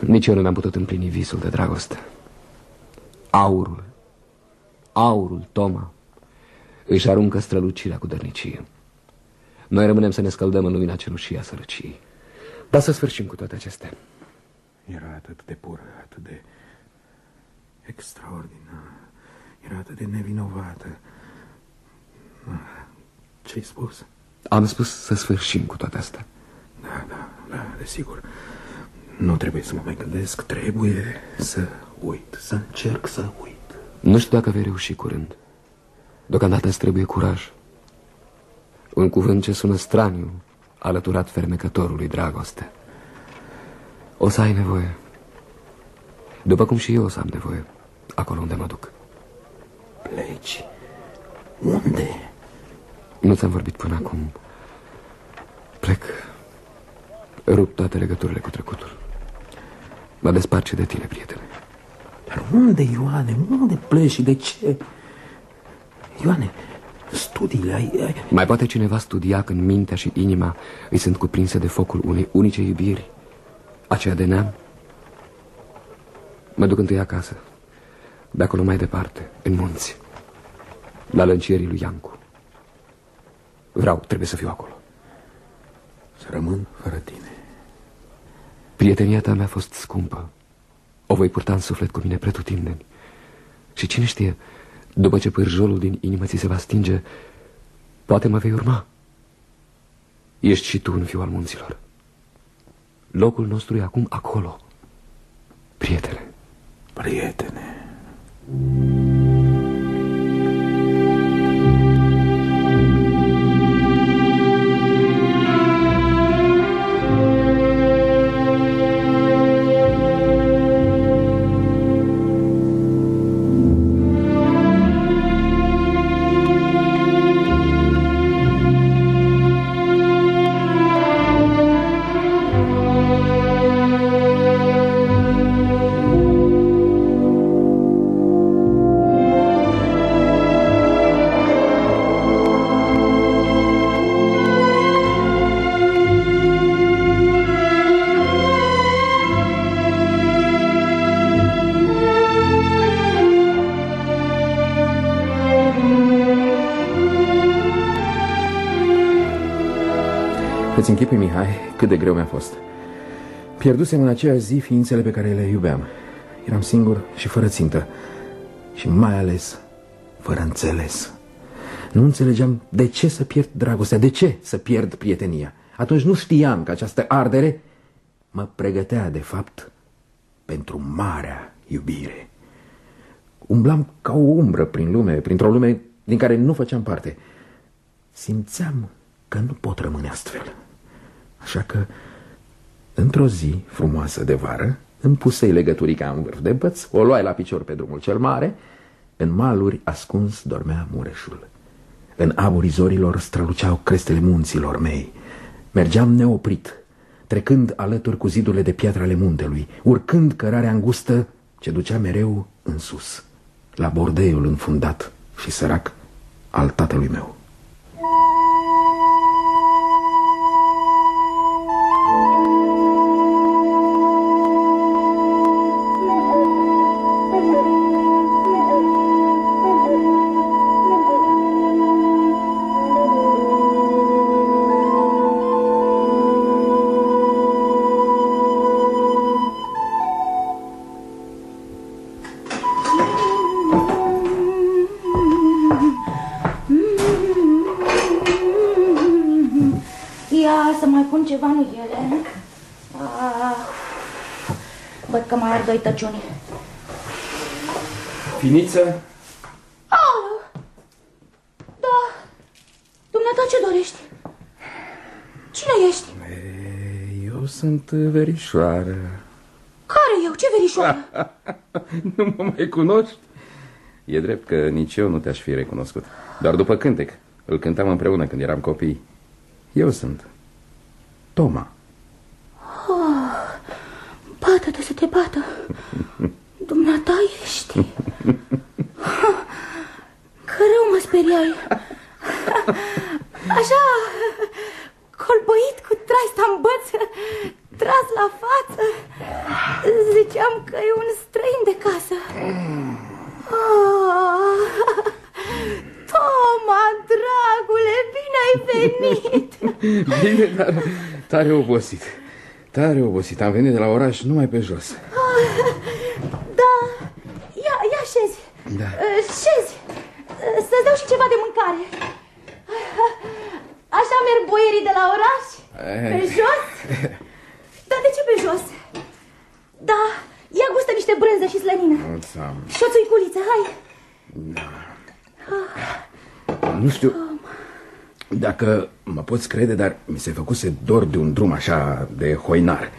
Nici eu nu mi-am putut împlini visul de dragoste. Aurul. Aurul, Toma își aruncă strălucirea cu dărnicie. Noi rămânem să ne scăldăm în lumina cenușii a sărăciei. Dar să sfârșim cu toate acestea. Era atât de pură, atât de extraordinar. Era atât de nevinovată. Ce-ai spus? Am spus să sfârșim cu toate astea. Da, da, da, desigur. Nu trebuie să mă mai gândesc, trebuie să uit, să încerc să uit. Nu știu dacă vei reuși curând. Deocamdată îți trebuie curaj. Un cuvânt ce sună straniu, alăturat fermecătorului dragoste. O să ai nevoie. După cum și eu o să am nevoie, acolo unde mă duc. Pleci? Unde? Nu ți-am vorbit până acum. Plec. Rup toate legăturile cu trecutul. Mă despart și de tine, prietene. Dar unde, Ioane? Unde pleci și de ce? Ioane, studiile ai, ai... Mai poate cineva studia când mintea și inima îi sunt cuprinse de focul unei unice iubiri, aceea de neam? Mă duc întâi acasă, de acolo mai departe, în munți, la lăncierii lui Iancu. Vreau, trebuie să fiu acolo. Să rămân fără tine. Prietenia ta mi-a fost scumpă. O voi purta în suflet cu mine pretutindeni. Și cine știe, după ce pârjolul din inimă ți se va stinge, poate mă vei urma. Ești și tu un fiu al munților. Locul nostru e acum acolo. Prietene. Prietene. Greu mi-a fost. Pierdusem în aceea zi ființele pe care le iubeam. Eram singur și fără țintă. Și mai ales fără înțeles. Nu înțelegeam de ce să pierd dragostea, de ce să pierd prietenia. Atunci nu știam că această ardere mă pregătea, de fapt, pentru marea iubire. Umblam ca o umbră prin lume, printr-o lume din care nu făceam parte. Simțeam că nu pot rămâne astfel. Așa că, într-o zi frumoasă de vară, îmi pusei legăturica în vârf de băț, o luai la picior pe drumul cel mare, în maluri ascuns dormea mureșul. În aburii zorilor străluceau crestele munților mei. Mergeam neoprit, trecând alături cu zidurile de piatră ale muntelui, urcând cărarea îngustă ce ducea mereu în sus, la bordeiul înfundat și sărac al tatălui meu. Doi tăciuni. Finiță, Aoleu! Da. Dumneata ce dorești? Cine ești? eu sunt verișoară. Care eu? Ce verișoară? nu mă mai cunoști? E drept că nici eu nu te-aș fi recunoscut. Doar după cântec. Îl cântam împreună când eram copii. Eu sunt Toma. Oh, bată-te să te bată. Dumneata ești. Că rău mă speriai. Așa, colbăit cu traista în băț, tras la față. Ziceam că e un străin de casă. Oh, Toma, dragule, bine ai venit. Bine, dar tare obosit. Tare obosit. Am venit de la oraș numai pe jos. Da, ia, ia șezi. Da. Uh, Șezi. Uh, Să-ți dau și ceva de mâncare. Așa merg boierii de la oraș? Pe jos? Dar de ce pe jos? Da, ia gustă niște brânză și slănină. Mulțumim. Și o țuiculiță, hai. Nu știu dacă mă poți crede, dar mi se făcuse dor de un drum așa de hoinar.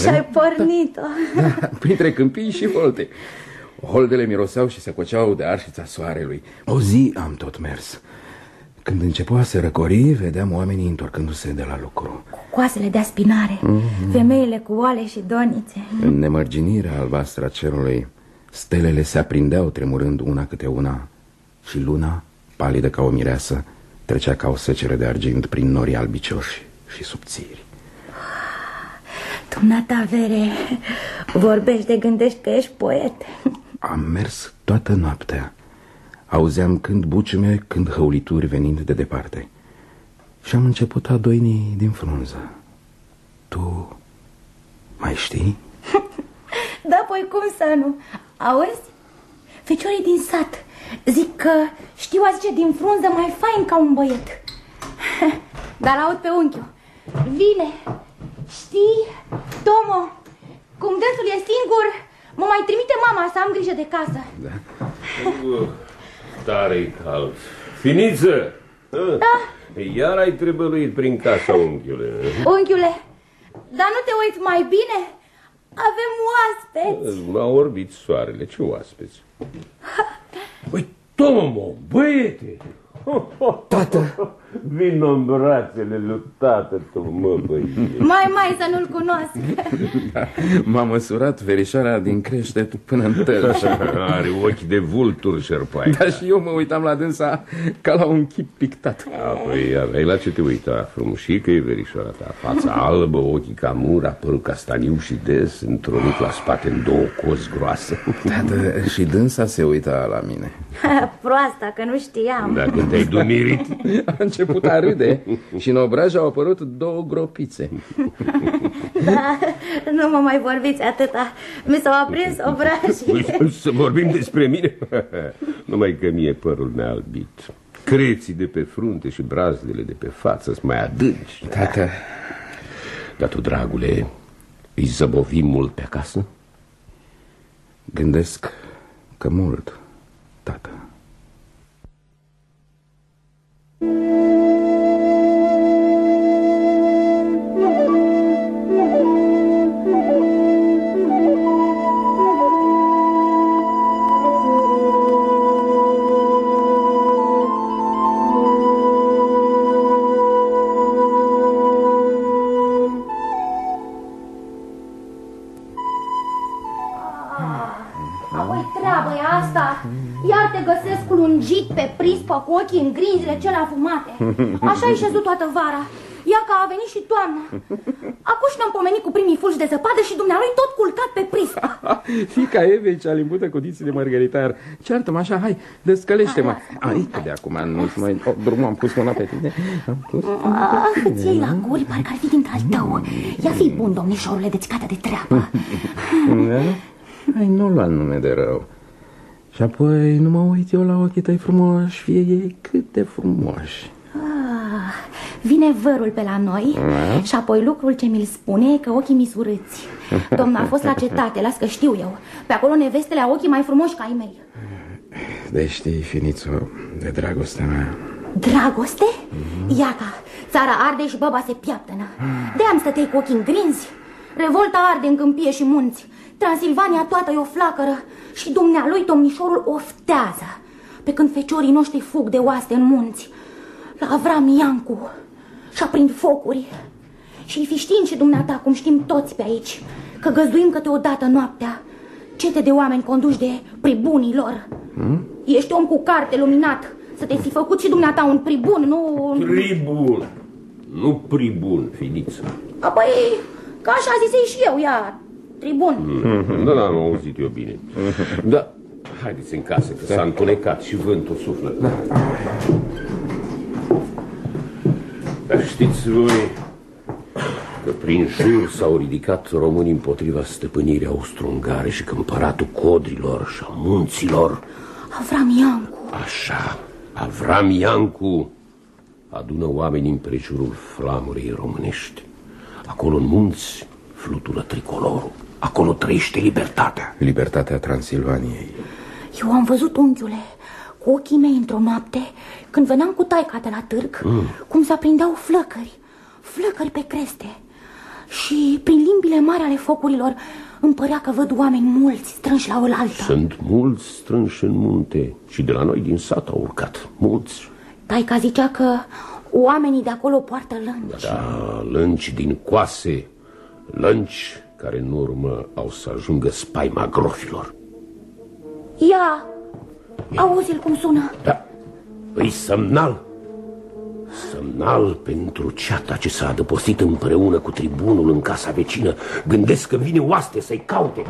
Și-ai pornit-o. Da, printre câmpii și volte Holdele miroseau și se coceau de arșița soarelui. O zi am tot mers. Când începu a se răcori, vedeam oamenii întorcându-se de la lucru. Coasele de aspinare Mhm. Femeile cu oale și donițe. În nemărginirea albastră a cerului Stelele se aprindeau tremurând una câte una Și luna, palidă ca o mireasă Trecea ca o secere de argint prin norii albicioși și subțiri Dumneata, Vere, vorbești de gândești că ești poet Am mers toată noaptea Auzeam când buciume, când hăulituri venind de departe Și am început a doini din frunză Tu mai știi? Da, păi cum să nu? Auzi? Feciorii din sat Zic că știu a zice din frunză mai fain ca un băiet Dar aud pe unchiul Vine Știi, Tomo Cum dânsul e singur Mă mai trimite mama să am grijă de casă Da. Tare cald. Finiță! Da. Iar ai trebăluit prin casa unchiule. Unchiule, dar nu te uiți mai bine? Avem oaspeți M-a orbit soarele, ce oaspeți. Păi, Tomo, băiete! Tată! Vin în brațele lui tată tu, mă, băiete. Mai, mai să nu-l cunosc M-a măsurat verișoara din creștet până în tălci Are ochi de vulturi, șerpai. Dar și eu mă uitam la dânsa ca la un chip pictat. Păi, aveai la ce te uita, frumușică e verișoara ta? Fața albă, ochii ca mura, părul castaniu și des Întronit la spate în două cozi groase. Tată, și dânsa se uita la mine. Proasta, că nu știam. Dacă te-ai dumirit. A început a râde. Și în obraj au apărut două gropițe. Da, nu mă mai vorbiți atâta. Mi s-au aprins obrajii. Păi, Să vorbim despre mine? Numai că mie părul mi-a albit. Creții de pe frunte și brazdele de pe față sunt mai adânci. Tată. Dar tu, dragule, îi zăbovim mult pe acasă? Gândesc că mult, tată Apoi Așa ai șezut toată vara. Ia că a venit și toamna. Acum ne-am pomenit cu primii fulgi de zăpadă și dumnealui tot culcat pe prispă Fica Evei cea limbută cu diții de mărgăritar Ceartă-mă așa, hai, descălește-mă. Ai, că de acum nu mai... Oh, drumul, am pus mâna pe tine. Am pus Ah, îți iei la guri, parcă ar fi dintre al tău. Ia fi bun, domnișorule, de de treabă. Da? Hai, nu lua nume de rău. Și apoi nu mă uit eu la ochii tăi frumoși Fie ei cât de frumoși. ah, Vine vărul pe la noi Da. Și apoi lucrul ce mi-l spune e că ochii mi surâți Domnul a fost la cetate, las că știu eu. Pe acolo nevestele au ochii mai frumoși ca ai mei Deci știi, finițo, de dragostea mea. Dragoste? Iaca, țara arde și baba se piaptănă De-am stătei cu ochii îngrinzi Revolta arde în câmpie și munți. Transilvania toată e o flacără Și dumnealui domnișorul oftează Pe când feciorii noștri fug de oaste în munți. La Avram Iancu Și aprind focuri. Și fi știind și dumneata cum știm toți pe aici Că găzduim câteodată noaptea Cete de oameni conduși de pribunii lor? Hmm? Ești om cu carte luminat Să te fi făcut și dumneata un pribun, nu... Pribun. Nu pribun, finiță. Apoi, ca așa zisei și eu, ia, tribun. Mm, Da, da, am auzit eu bine. Da, haideți în casă, că s-a întunecat și vântul suflă Dar știți voi că prin jur s-au ridicat românii împotriva stăpânirii austro-ungare și că împăratul codrilor și a munților Avram Iancu Așa, Avram Iancu adună oamenii împrejurul flamurii românești. Acolo în munți flutură tricolorul. Acolo trăiește libertatea. Libertatea Transilvaniei Eu am văzut unchiule cu ochii mei într-o noapte Când veneam cu taica de la târg Mm. Cum se aprindeau flăcări Flăcări pe creste Și prin limbile mari ale focurilor îmi părea că văd oameni mulți strânși la oaltă. Sunt mulți strânși în munte și de la noi din sat au urcat, mulți. Taica zicea că oamenii de acolo poartă lănci. Da, lănci din coase, lănci care în urmă au să ajungă spaima grofilor. Ia, auzi-l cum sună. Da, îi semnal. Semnal pentru ceata ce s-a adăpostit împreună cu tribunul în casa vecină. Gândesc că vine oaste să-i caute.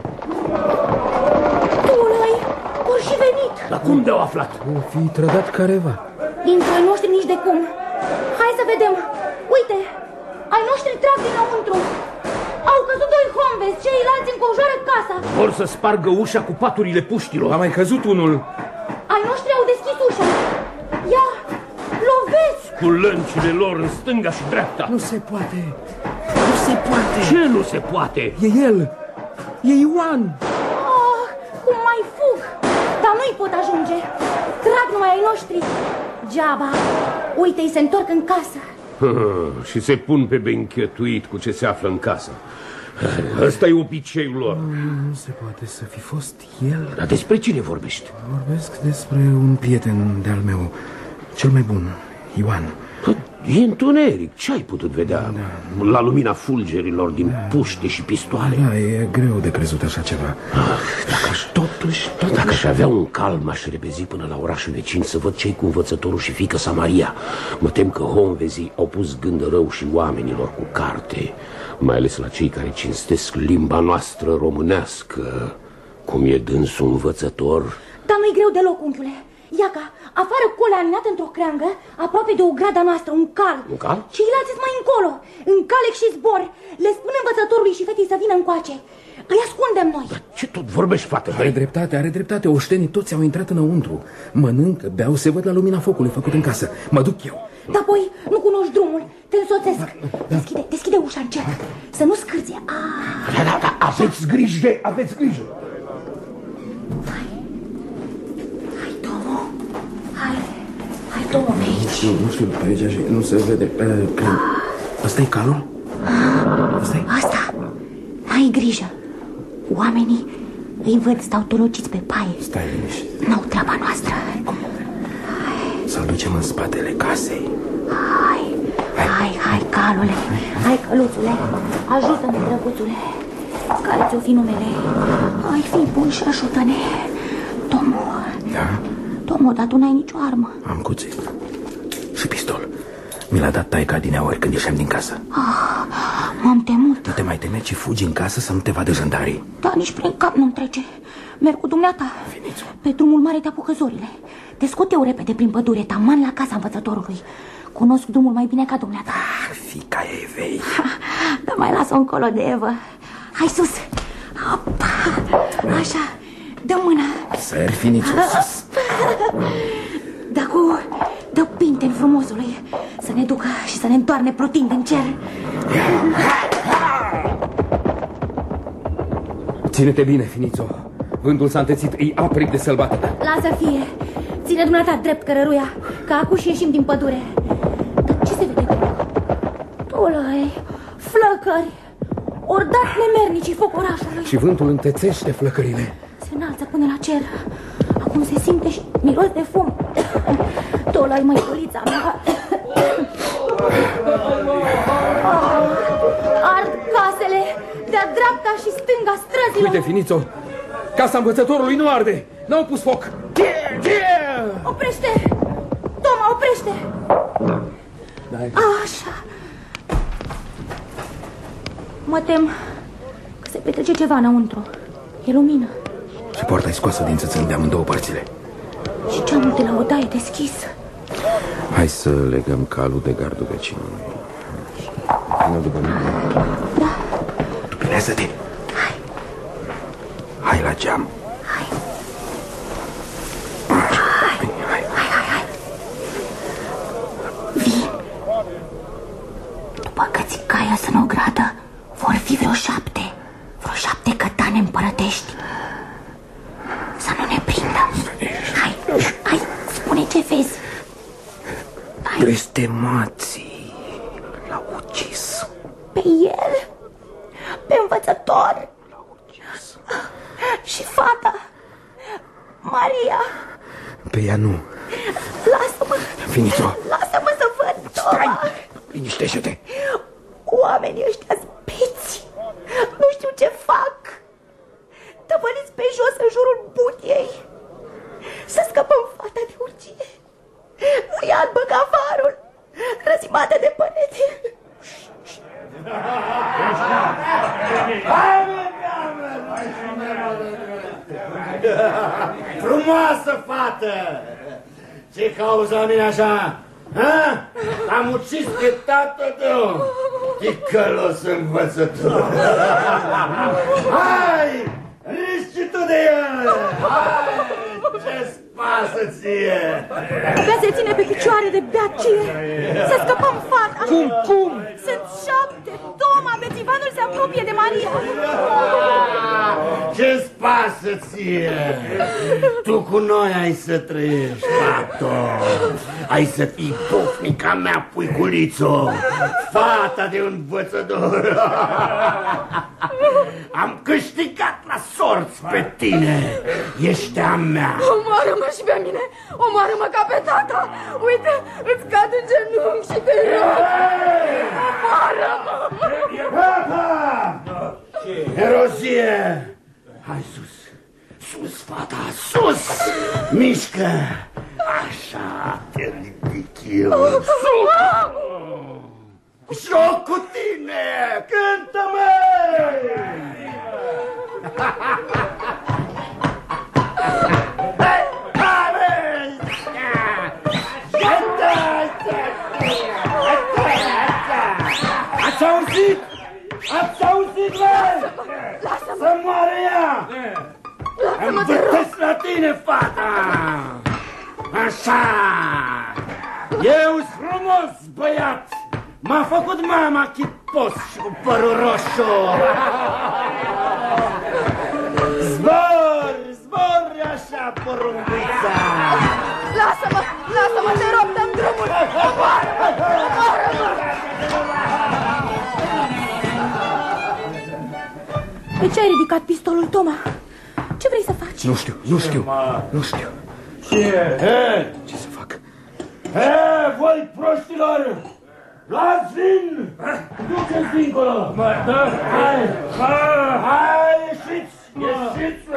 Tulăi, or și venit. Dar cum de-au aflat? O fi trădat careva. Dintre ai noștri nici de cum. Hai să vedem. Uite, ai noștri trag dinăuntru. Au căzut doi hombezi, ceilalți înconjoară casa. Vor să spargă ușa cu paturile puștilor. A mai căzut unul. Ai noștri au deschis ușa. Ia, lovesc! Cu lăncile lor în stânga și dreapta. Nu se poate. Nu se poate. Ce nu se poate? E el. E Ioan. Oh, cum mai fug. Dar nu-i pot ajunge. Trag numai ai noștri. Geaba. Uite, îi se întorc în casă. și se pun pe benchetuit cu ce se află în casă. Ăsta e obiceiul lor. Nu se poate să fi fost el. Dar despre cine vorbești? Vorbesc despre un prieten de-al meu, cel mai bun, Ioan. E întuneric. Ce ai putut vedea? Da. La lumina fulgerilor din da. puște și pistoale. Da, e greu de crezut așa ceva. Ah, dacă aș totuși, totuși... Dacă aș avea un calm, aș repezi până la orașul vecin să văd ce cu învățătorul și fică Samaria. Mă tem că honvezii au pus gând rău și oamenilor cu carte, mai ales la cei care cinstesc limba noastră românească. Cum e dânsul învățător? Dar nu-i greu deloc, unchiule. Iaca, afară cole alinat într-o creangă, aproape de o grada noastră, un cal. Un cal? Ceilalți mai încolo, în calec și zbor. Le spun învățătorului și fetii să vină încoace. Îi ascundem noi. Dar ce tot vorbești, fată? Are dreptate, are dreptate. Oștenii toți au intrat înăuntru. Mănâncă, beau, se văd la lumina focului făcut în casă. Mă duc eu. Dar apoi nu cunoști drumul. Te însoțesc. Deschide, deschide ușa încet. Să nu scârție. Ah. Da, da, da, aveți grijă, aveți grijă. Hai, hai, Tomo, pe aici. Nu, nu știu, pe aici și nu se vede. Uh, cred. Asta e calul? Asta e? Asta. Ai grijă. Oamenii îi văd, stau tolociți pe paie. Stai liniștit. N-au treaba noastră. Să-l ducem în spatele casei. Hai, hai, hai, calule. Hai, căluțule. Ajută-ne, drăguțule. Care ți-o fi numele? Hai, fi bun și ajută-ne. Tomo. Da? Tomo, dar tu n-ai nicio armă. Am cuțit. Și pistol. Mi l-a dat taica din ori când ieșeam din casă. Ah, m-am temut. Nu te mai teme, ci fugi în casă să nu te vadă jandarii. Da, nici prin cap nu-mi trece. Merg cu dumneata. Veniți. Pe drumul mare te apucă zorile. Te scot eu repede prin pădure, taman la casa învățătorului. Cunosc drumul mai bine ca dumneata. Ah, fica Evei. Dar mai las-o încolo de Evă. Hai sus. Opa. Așa. Dă mâna. Sări, finițu, sus. Da cu... Dă pinten frumosului Să ne ducă și să ne întoarne plutind în cer Ține-te bine, Finițo. Vântul s-a întețit, e aprig de sălbată. Lasă fie. Ține dumneata drept cărăruia, că acum și ieșim din pădure. Dar ce se vede acolo? Tulăi, flăcări, ori dat nemernicii foc orașului. Și vântul întețește flăcările. Se înalță până la cer. Acum se simte și miros de fum. Tulăi, măiculița mea. Ard casele de-a dreapta și stânga străzilor. Uite, Finițo, casa învățătorului nu arde. N-au pus foc. Oprește! Toma, oprește! Da. Așa. Mă tem că se petrece ceva înăuntru. E lumină. Și poarta e scoasă din țățân de amândouă părțile. Și geamul de la odaie deschis. Hai să legăm calul de gardul vecinului. Vină după mine. Da. Dupilează-te. Hai. Hai la geam. Hai. Hai, hai. Hai, hai, hai. Vin. După că țicaia în ogradă, vor fi vreo șapte. Vreo șapte cătane împărătești. Să nu ne prindă. Hai, hai, spune ce vezi. Blestemații l-au ucis. Pe el? pe învățător. Și fata, Maria. Pe ea nu. Lasă-mă. Finito. Lasă-mă să văd Toma. Liniștește-te. Oamenii ăștia spiți. Nu știu ce fac. Tăvăliți pe jos în jurul butiei. Să scăpăm fata de urgie. E albă ca farul, răzimată de părete. Frumoasă fată! Ce cauza la mine așa? Ha? Am ucis pe tatăl tău! Ticălos învățător! Hai! Râzi și tu de el! Hai! Ce-ți pasă ție? Abia se ține pe picioare de beacie. Să scăpăm fata. Cum, cum? Sunt șapte. Toma, bețivanul se apropie de Maria. Ce-ți pasă ție? Tu cu noi ai să trăiești, fată. Ai să fii pofnica mea, puiculițo. Fata de învățător. Am câștigat la sorți pe tine. Ești a mea. Omoară-mă și pe mine! Omoară-mă ca pe tata! Uite, îți cad în genunchi și te rog! Omoară-mă! Erozie! Hai sus! Sus, fata, sus! Mișcă! Așa te ridic eu! Sus! Joc cu tine! Cântă-mă! Ați auzit? Ați auzit, băi? Să moară ea! Îmi vârtesc la tine, fata! Așa! Eu sunt frumos, băiat! M-a făcut mama chipos și cu părul roșu! Zbor, zbor așa, porumbița! Lasă-mă! Lasă-mă, te rog, dăm drumul! De ce ai ridicat pistolul, Toma? Ce vrei să faci? Nu știu, nu știu, nu știu. Ce? He? Ce să fac? He, voi proștilor! Luați vin! Duceți dincolo! Mă, da? Hai! Hai! Hai, ieșiți! Ieșiți!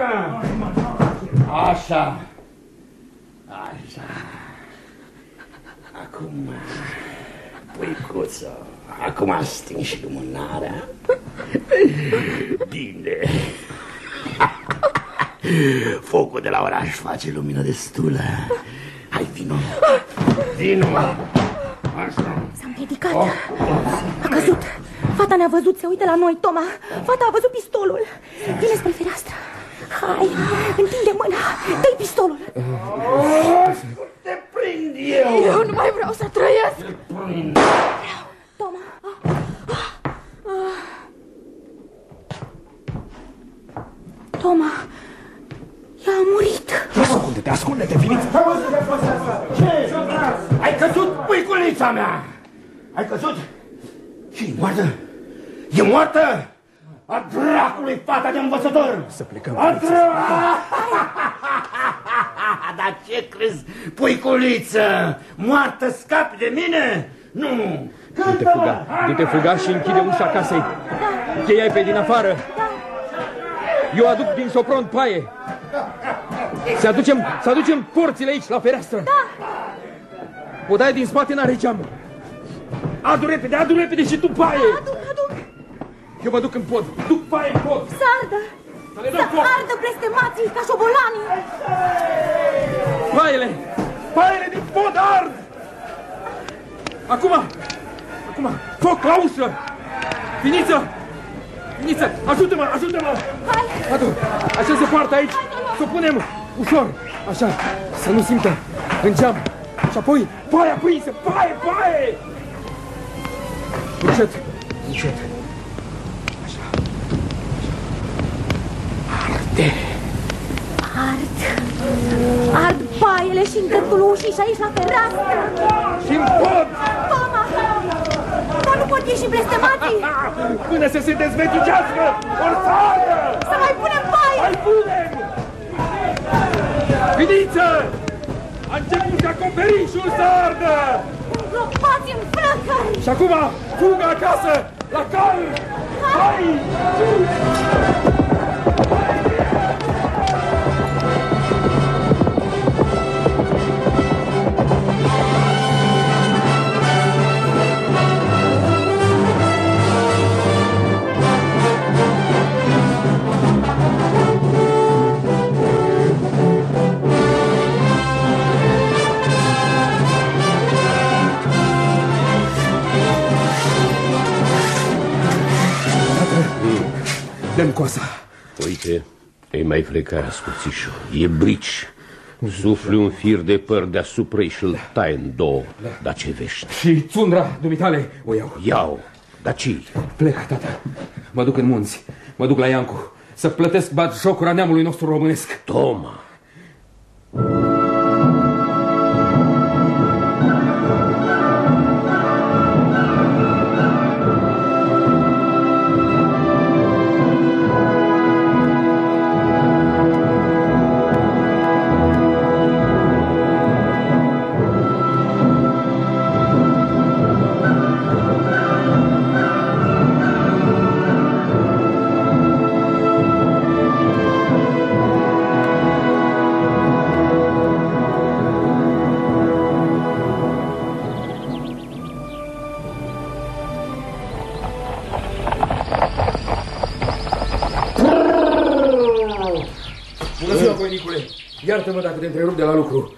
Așa! Așa! Acum, puicuță, acum sting și lumânarea. Bine! Focul de la oraș face lumină destulă. Hai, vino! Vino! Așa! S-a împiedicat. A căzut. Fata ne-a văzut, se uită la noi, Toma. Fata a văzut pistolul. Vine spre fereastră. Hai, întinde mâna. Dă-i pistolul. Te prind eu! Eu nu mai vreau să trăiesc! Prind! Toma. Toma, ea a murit. Ascunde-te, ascunde-te, viniți! Ce? Ai căzut, puiculița mea! Ai căzut? ce e moartă? E moartă? A dracului fata de învățător! Să plecăm, A dra... Dar ce crezi, puiculiță? Moartă scapi de mine? Nu! Du-te fuga, du-te fuga și închide ușa casei. Cheia pe din afară. Eu aduc din sopron paie. Să aducem, să aducem porțile aici, la fereastră. Da. Podaia din spate n-are geam. Adu repede, adu repede și tu paie. Aduc, aduc. Eu mă duc în pod. Duc paie în pod. Să ardă. Să le Să dăm foc. ardă blestemații ca șobolanii. Paiele! Paiele din pod ard! Acum! Acum! Foc la ușă! Finiță! Finiță! Ajută-mă! Ajută-mă! Hai! Adu! Așa se poartă aici! Să o punem ușor! Așa! Să nu simtă în geam! Și apoi paia prinsă! Paie! Paie! Încet! Încet! Așa! Arde! Ard. Ard paiele și în gâtul ușii și aici la fereastră. Și în pod! Toma! Acum nu pot ieși blestemații! Până să se dezvetigească! Ori să ardă! Să mai punem bai! Mai punem! Finiță! A început acoperișul să ardă! Îngropați în flăcări! Și acum, fugă acasă! La cal! Hai! Dăm coasa. Uite, ei mai freca, scuțișul. E brici. Sufli un fir de păr deasupra și îl tai în două. Dar ce vești? Și țundra, dumitale, o iau. Iau. Dar ce Plec, tata. Mă duc în munți. Mă duc la Iancu. Să plătesc bat jocura neamului nostru românesc. Toma. Bună ziua, voinicule. Iartă-mă dacă te întrerup de la lucru.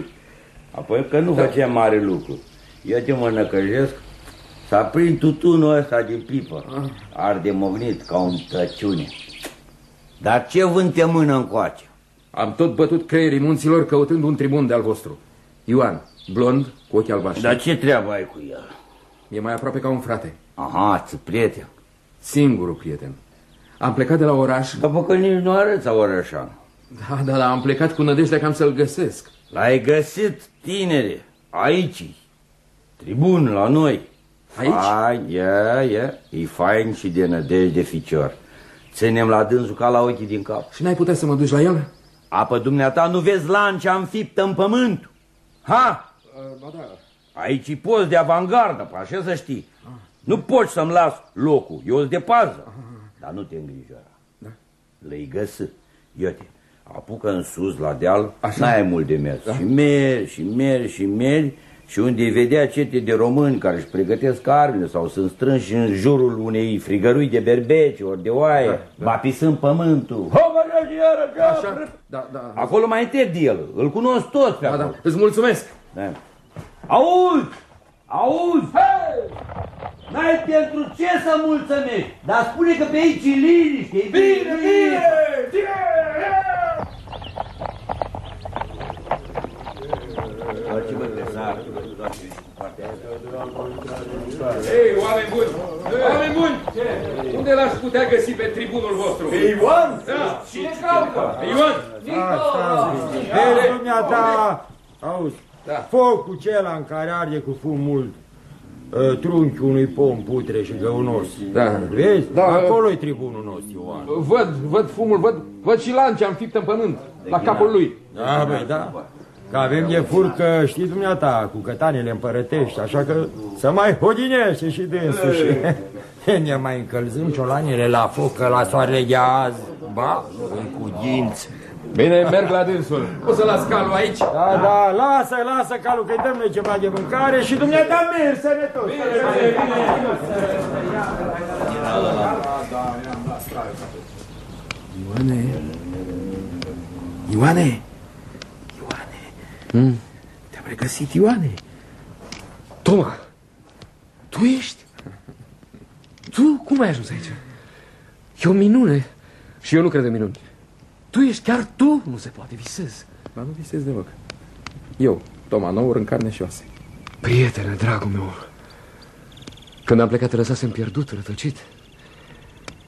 Apoi că nu făceam mare lucru. Eu te mă năcăjesc să aprind tutunul ăsta de pipă. Arde mognit ca un tăciune. Dar ce vânt te mână încoace? Am tot bătut creierii munților căutând un tribun de-al vostru. Ioan, blond, cu ochi albaștri. Dar ce treabă ai cu el? E mai aproape ca un frate. Aha, ți prieten. Singurul prieten. Am plecat de la oraș. După că nici nu arăți orășan. Da, da, da, am plecat cu nădejdea că am să-l găsesc. L-ai găsit, tinere, aici. Tribun la noi. Aici? Fain, ia, ia. E fain și de nădejde ficior. Ținem la dânsul ca la ochii din cap. Și n-ai putea să mă duci la el? Apă dumneata, nu vezi lancia înfiptă în pământ? Ha? Ba da. Aici e post de avangardă, pe așa să știi. Nu poți să-mi las locul, eu sunt de pază. Dar nu te îngrijora. Da. Le-ai găsit. Iote, apucă în sus la deal, n-ai mult de mers. Și mergi, și mergi, și mergi, și unde îi vedea cete de români care își pregătesc armele sau sunt strânși în jurul unei frigărui de berbeci ori de oaie, da, da. va pisând pământul. Așa, da, da. Acolo mai întreb de el, îl cunosc toți pe Da, acolo. da. Îți mulțumesc. Da. Auzi! Auzi! Hei! N-ai pentru ce să mulțumești, dar spune că pe aici e liniște, e bine, bine! Dați-mă pe Ei, oameni buni! Oameni buni! Unde l-aș putea găsi pe tribunul vostru? Pe Ioan? Da. Cine caută? Pe Ioan? Vede, dumneata, auzi, Da. focul acela în care arde cu fum mult, ă, trunchiul unui pom putre și găunos. Da. Vezi? Da. Acolo e tribunul nostru, Ioan. Văd, văd fumul, văd, văd și lancea înfiptă în pământ, la capul lui. Da, băi, da. Că avem de furcă, știți dumneata, cu cătanele împărătești, așa că să mai hodinește și dânsul și... Ne mai încălzim ciolanele la foc, că la soarele de azi, ba, în cu dinți. Bine, merg la dânsul. O să las calul aici? Da, da, lasă, lasă calul, că-i dăm noi ceva de mâncare și dumneata mergi sănătos. Bine, Ioane, Ioane, Ioane, Mm. te-am regăsit, Ioane. Toma, tu ești? Tu cum ai ajuns aici? E o minune. Și eu nu cred în minuni. Tu ești chiar tu? Nu se poate, visez. Dar nu visez deloc. Eu, Toma Nour, în carne și oase. Prietene, dragul meu, când am plecat te lăsasem pierdut, rătăcit.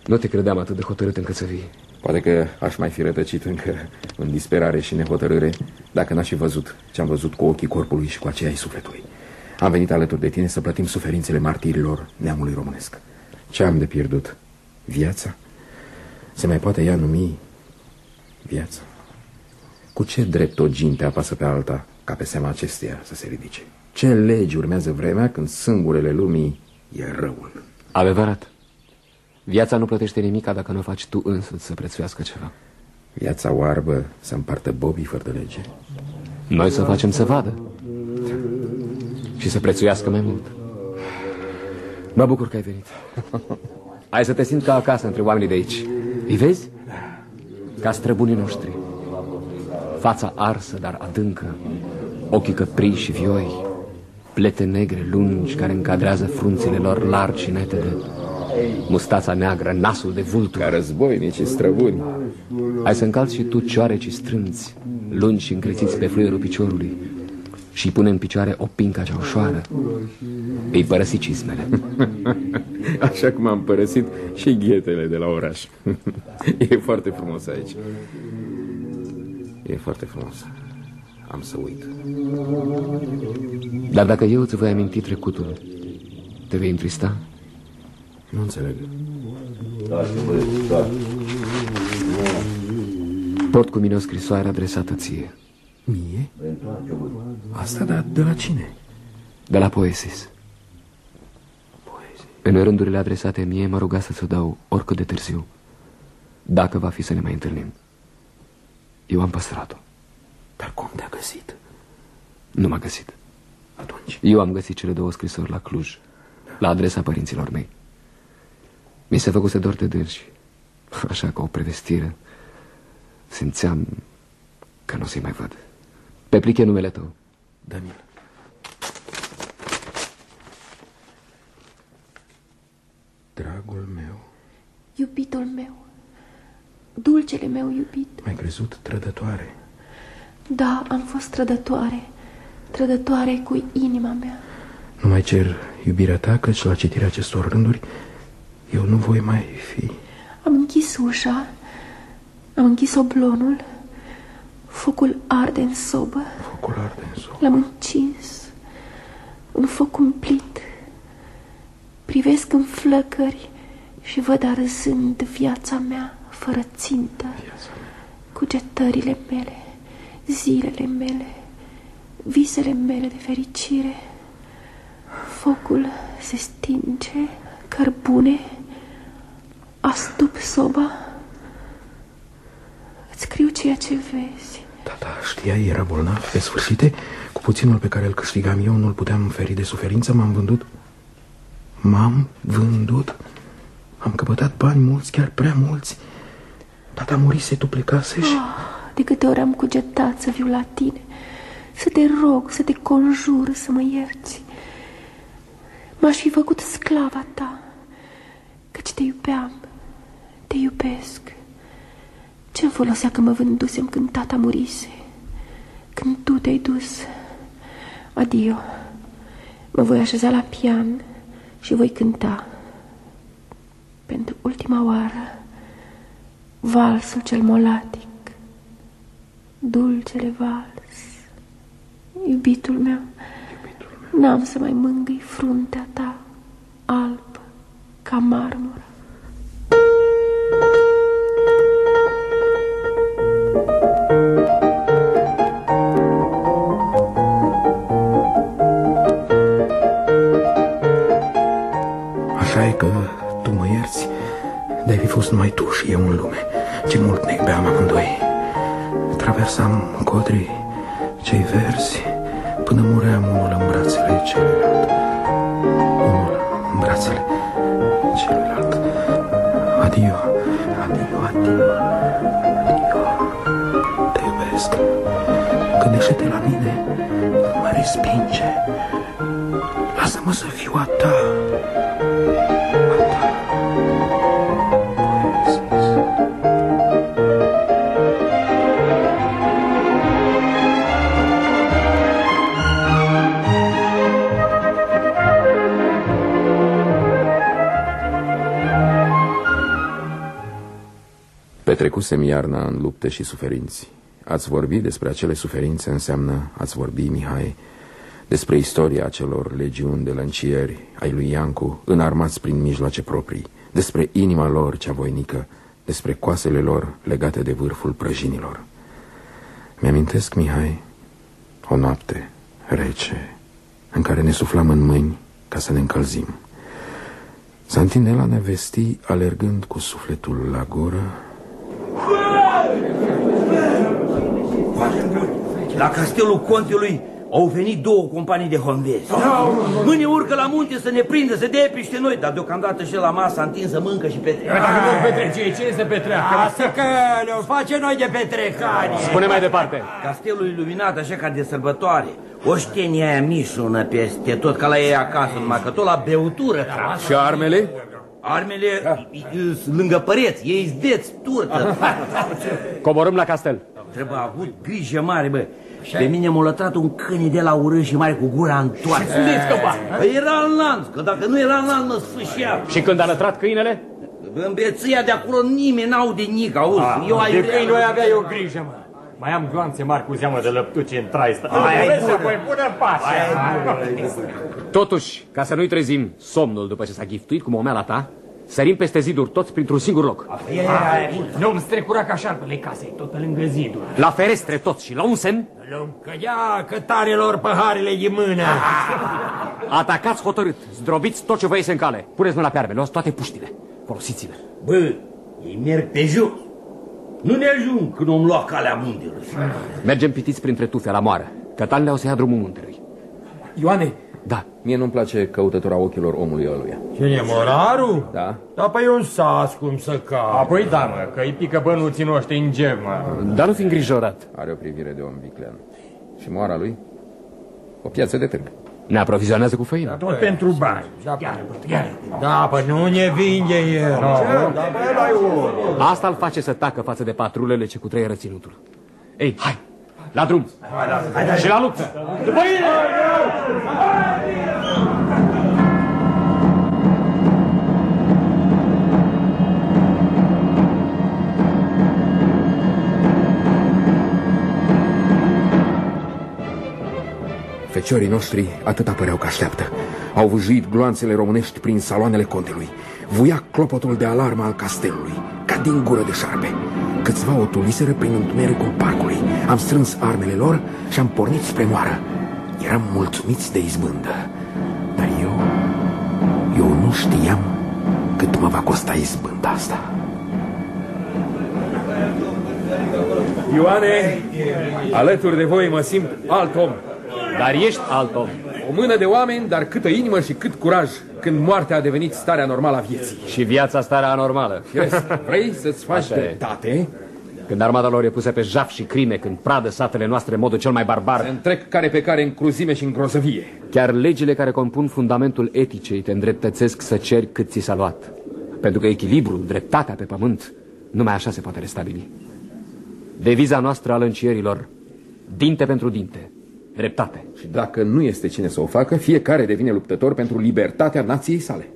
Nu te credeam atât de hotărât încât să vii. Poate că aș mai fi rătăcit încă în disperare și nehotărâre dacă n-aș fi văzut ce am văzut cu ochii corpului și cu aceea ai sufletului. Am venit alături de tine să plătim suferințele martirilor neamului românesc. Ce am de pierdut? Viața? Se mai poate ea numi viața? Cu ce drept o ginte apasă pe alta ca pe seama acesteia să se ridice? Ce legi urmează vremea când sângurele lumii e răul? Adevărat. Viața nu plătește nimica dacă nu faci tu însă să prețuiască ceva. Viața oarbă să împartă bobii fără de lege. Noi să facem să vadă. Și să prețuiască mai mult. Mă bucur că ai venit. Ai să te simți ca acasă între oamenii de aici. Îi vezi? Ca străbunii noștri. Fața arsă, dar adâncă. Ochii căpriși și vioi. Plete negre lungi care încadrează frunțile lor largi și netede. Mustața neagră, nasul de vultur. Ca războinici străbuni. Ai să încalți și tu cioareci strânți, lungi și încrețiți pe fluierul piciorului și pune în picioare o pinca cea ușoară. Îi părăsi cizmele. Așa cum am părăsit și ghetele de la oraș. E foarte frumos aici. E foarte frumos. Am să uit. Dar dacă eu îți voi aminti trecutul, te vei întrista? Nu înțeleg. Port cu mine o scrisoare adresată ție. Mie? Asta da, de la cine? De la Poesis. În rândurile adresate mie mă ruga să-ți o dau oricât de târziu, dacă va fi să ne mai întâlnim. Eu am păstrat-o. Dar cum te-a găsit? Nu m-a găsit. Atunci? Eu am găsit cele două scrisori la Cluj, la adresa părinților mei. Mi se făcuse dor de dânsi, așa ca o prevestire. Simțeam că nu o să-i mai văd. Pe pliche numele tău. Daniel. Dragul meu. Iubitul meu. Dulcele meu iubit. Mai crezut trădătoare. Da, am fost trădătoare. Trădătoare cu inima mea. Nu mai cer iubirea ta, căci la citirea acestor rânduri eu nu voi mai fi. Am închis ușa, am închis oblonul, focul arde în sobă. Focul arde în sobă. L-am încins, un foc umplit. Privesc în flăcări și văd arzând viața mea fără țintă, cugetările mele, zilele mele, visele mele de fericire. Focul se stinge, cărbune, astup soba. Îți scriu ceea ce vezi. Tata știai, era bolnav pe sfârșite. Cu puținul pe care îl câștigam eu Nu-l puteam feri de suferință M-am vândut. M-am vândut. Am căpătat bani mulți, chiar prea mulți. Tata murise, tu plecase și... Oh, de câte ori am cugetat să viu la tine. Să te rog, să te conjur să mă ierți. M-aș fi făcut sclava ta Căci te iubeam Te iubesc. Ce-mi folosea că mă vândusem când tata murise? Când tu te-ai dus? Adio Mă voi așeza la pian Și voi cânta. Pentru ultima oară Valsul cel molatic Dulcele vals Iubitul meu N-am să mai mângâi fruntea ta Alb ca marmură Așa e că tu mă ierți De-ai fi fost numai tu și eu în lume. Ce mult ne iubeam amândoi. Traversam codrii cei verzi Până muream unul în brațele celuilalt Unul în brațele celuilalt Adio, adio, adio Adio. Te iubesc. Gândește-te la mine. Mă respinge Lasă-mă să fiu a ta Petrecusem iarna în lupte și suferinți. Ați vorbi despre acele suferințe înseamnă ați vorbi, Mihai, Despre istoria acelor legiuni de lăncieri ai lui Iancu, înarmați prin mijloace proprii, despre inima lor cea voinică, despre coasele lor legate de vârful prăjinilor. Mi-amintesc, Mihai, o noapte rece, în care ne suflam în mâini ca să ne încălzim. Santinela ne vesti alergând cu sufletul la gură. La castelul contelui au venit două companii de honvezi. Mâine urcă la munte să ne prindă, să dea piște noi, dar deocamdată și la masă întinsă mâncă și petrece. Dacă nu petrece, ce să petreacă? Asta că le face noi de petrecani. Spune mai departe. Castelul iluminat așa ca de sărbătoare. Oștenia aia mișună peste tot ca la ei acasă, numai că tot la beutură. Și armele? Armele i- sunt lângă păreți, ei zdeți, turtă. Coborâm la castel. Trebuie avut grijă mare, bă. Pe mine m-a lătrat un câine de la urât și mare cu gura întoarsă. Și scăpa. Păi era în lanț, că dacă nu era în lanț, mă sfâșea. Și când a lătrat câinele? În beția de acolo nimeni n-au de nic, auzi. Eu ai De câini noi avea eu grijă, mă. Mai am gloanțe mari cu zeamă de lăptuci în traistă. Aia e Vezi bună. apoi, bună pace. Totuși, ca să nu-i trezim somnul după ce s-a giftuit cu momeala ta, sărim peste ziduri toți printr-un singur loc. Nu-mi strecura ca șarpele casei, tot pe lângă zidul. La ferestre toți și la un semn, Că ia cătarelor paharele de mână. atacați hotărât, zdrobiți tot ce vă iese în cale. Puneți mâna pe arme, luați toate puștile. Folosiți-le. Bă, ei merg pe jos. Nu ne ajung când om lua calea muntelui. Mergem pitiți printre tufe la moară. Cătanile o să ia drumul muntelui. Ioane, Da. mie nu-mi place căutătura ochilor omului ăluia. Cine, morarul? Da? Da, păi un sas cum să ca. Apoi da, mă, că îi pică bănuții noștri în gem, mă. Dar nu fi îngrijorat. Are o privire de om viclean. Și moara lui? O piață de târg. Ne aprovizionează cu făină. Tot pentru bani. Da, da, păi nu ne vinde el. No, da, pe el ai unul. Asta îl face să tacă față de patrulele ce cutreieră ținutul. Ei, hai, la drum. Și la luptă. După ele! Feciorii noștri atât păreau că așteaptă. Au vâjuit gloanțele românești prin saloanele contelui. Vuia clopotul de alarmă al castelului, ca din gură de șarpe. Câțiva o tuliseră prin întunericul parcului. Am strâns armele lor și am pornit spre moară. Eram mulțumiți de izbândă. Dar eu... Eu nu știam cât mă va costa izbânda asta. Ioane, alături de voi mă simt alt om. Dar ești alt om. O mână de oameni, dar câtă inimă și cât curaj când moartea a devenit starea normală a vieții. Și viața starea anormală. Firesc, vrei să-ți faci Așa e. dreptate? Când armata lor e pusă pe jaf și crime, când pradă satele noastre în modul cel mai barbar, Întrec care pe care în cruzime și în grozăvie. chiar legile care compun fundamentul eticei te îndreptățesc să ceri cât ți s-a luat. Pentru că echilibrul, dreptatea pe pământ, numai așa se poate restabili. Deviza noastră al încierilor, dinte pentru dinte, dreptate. Și dacă nu este cine să o facă, fiecare devine luptător pentru libertatea nației sale.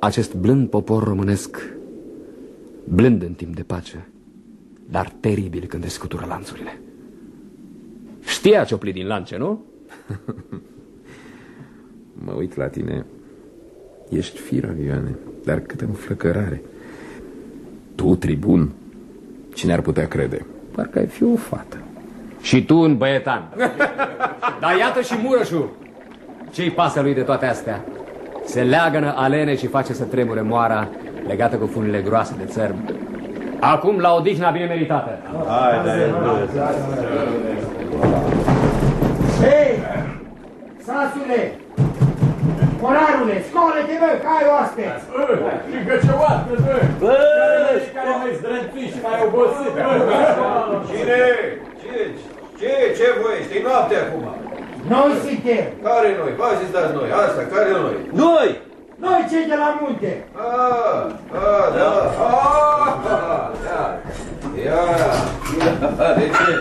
Acest blând popor românesc, blând în timp de pace, dar teribil când își scutură lanțurile. Știa ciopli din lance, nu? Mă uit la tine. Ești firav, Ioane, dar câtă înflăcărare. Tu, tribun, cine ar putea crede? Parcă ai fi o fată. Și tu un băietan. Dar iată și Murășul. Ce-i pasă lui de toate astea? Se leagănă alene și face să tremure moara legată cu funile groase de țărm. Acum la odihna bine meritată. Hei, sasule, morarule, scoală-te, bă, că ai oaspeți. Încă ce oaspeți, bă! Bă! Care mai zdrănțuit și mai obosit. Cine? Ce? Ce? Ce voi? Știi noapte acum? Noi suntem, Care noi? Vă zis dați noi. Asta, care noi? Noi! noi cei de la munte. Ah, ah, da. Ah, da. Ia. De ce?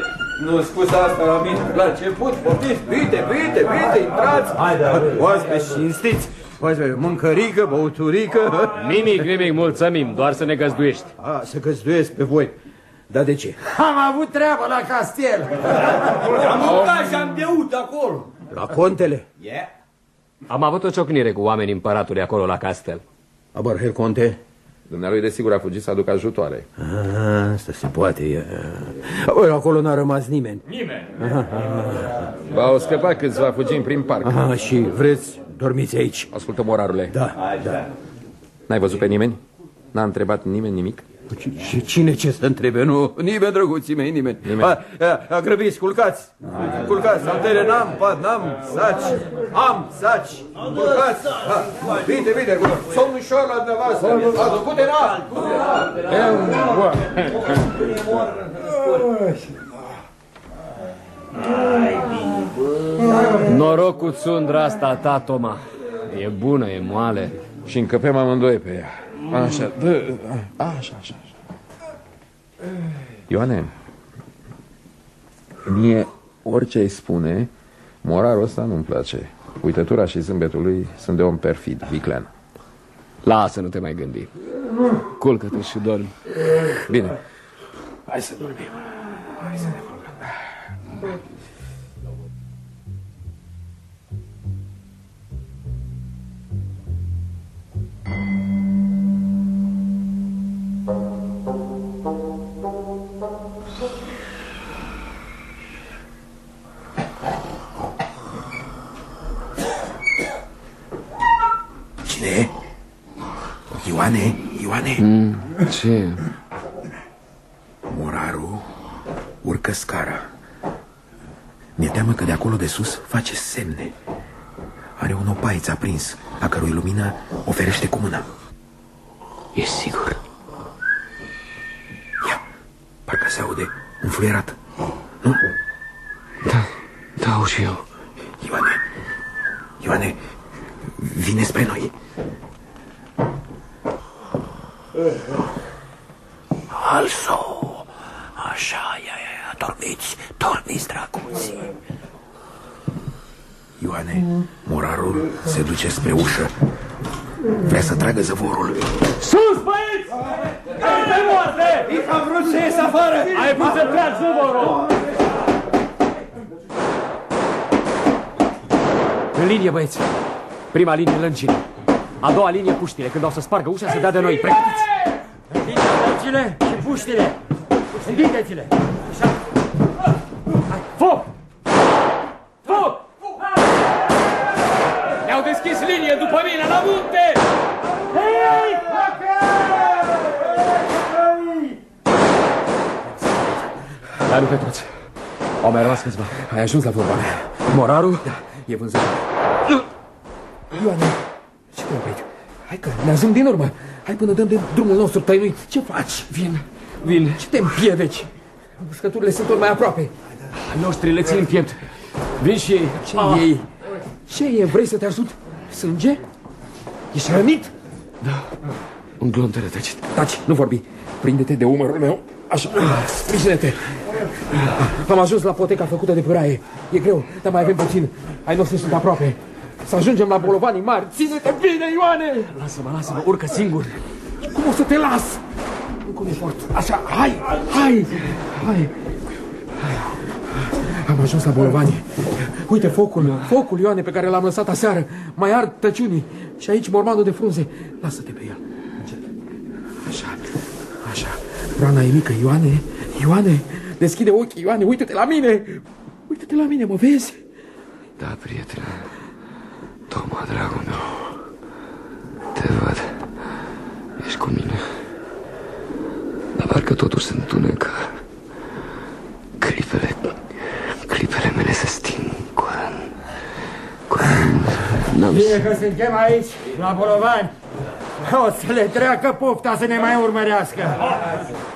Nu spus asta la mine la început? Poftiți, bine, bine, bine, intrați. Haide, oaspeți cinstiți. Oaspeți, mâncărică, băuturică. Nimic, nimic, mulțumim, doar să ne găzduiești. A, să găzduiesc pe voi. Dar de ce? Am avut treabă la castel. Am mâncat și am beut acolo. La contele? Yeah. Am avut o ciocnire cu oamenii împăratului acolo la castel. Abarher Conte? Dumnealui desigur a fugit să aducă ajutoare. Ah, asta se poate. e. Oi, acolo n-a rămas nimeni. Nimeni. V-au scăpat câțiva fugind prin parc. Ah, și vreți, dormiți aici. Ascultă, morarule. Da, da. N-ai văzut pe nimeni? N-a întrebat nimeni nimic? Și cine ce să întrebe? Nu, nimeni, drăguții mei, nimeni. Nimeni. A, a, a grăbiți, culcați. Culcați, saltere n-am, pat n-am, saci. Am, saci. Culcați. Ha, Bine, bine, somn ușor la dumneavoastră. Adu, pute n Noroc cu țundra asta ta, Toma. E bună, e moale. Și încăpem amândoi pe ea. Așa, dă, așa, așa, așa. Ioane, mie orice îi spune, morarul ăsta nu-mi place. Uitătura și zâmbetul lui sunt de om perfid, viclean. Lasă, nu te mai gândi. Culcă-te și dormi. Bine. Hai să dormim. Hai să ne Cine ce? Moraru urcă scara. Mi-e teamă că de acolo de sus face semne. Are un opaiț aprins, a cărui lumină o ferește cu mâna. E sigur. Ia, parcă se aude un fluierat. Da, da, au și eu. Ioane, Ioane, vine spre noi. Also, așa, ia, ia, ia, dormiți, dormiți, dracuții. Ioane, morarul se duce spre ușă. Vrea să tragă zăvorul. Sus, băieți! Pe moarte! I-a vrut să ies afară! Ai pus să tragi zăvorul! În linie, băieți. Prima linie lângile. A doua linie puștile. Când o să spargă ușa, să dea de noi. Pregătiți! Întindeți lăncile și puștile! Întindeți-le! Așa! Hai, Foc! Foc! Ne-au deschis linie după mine, la munte! Hei! Dar nu pe toți. Au mai rămas câțiva. Ai ajuns la vorba mea. Morarul? Da, e vânzat. Ioane, ce te oprit? Hai că ne ajung din urmă. Hai până dăm de drumul nostru tăinuit. Ce faci? Vin, vin. Ce te împiedeci? Uscăturile sunt tot mai aproape. Noștri le țin piept. Vin și ei. Ce ah. ei? Ce e? Vrei să te ajut? Sânge? Ești rănit? Da. Un glonț de rătăcit. Taci, nu vorbi. Prinde-te de umărul meu. Așa, sprijine-te. Am ajuns la poteca făcută de pâraie. E greu, dar mai avem puțin. Ai noștri sunt aproape. Să ajungem la bolovanii mari. Ține-te bine, Ioane! Lasă-mă, lasă-mă, urcă singur. Cum o să te las? Încă un efort. Așa, hai, hai, hai. Am ajuns la bolovani. Uite focul, focul, Ioane, pe care l-am lăsat aseară. Mai ard tăciunii. Și aici mormanul de frunze. Lasă-te pe el. Încet. Așa, așa. Rana e mică, Ioane, Ioane. Deschide ochii, Ioane, uite-te la mine. Uite-te la mine, mă vezi? Da, prietene. Toma, dragul meu. Te văd. Ești cu mine. Dar parcă totul se întunecă. Clipele... Clipele mele se sting curând. Curând. N-am Bine că suntem aici, la Bolovani. O să le treacă pofta să ne mai urmărească.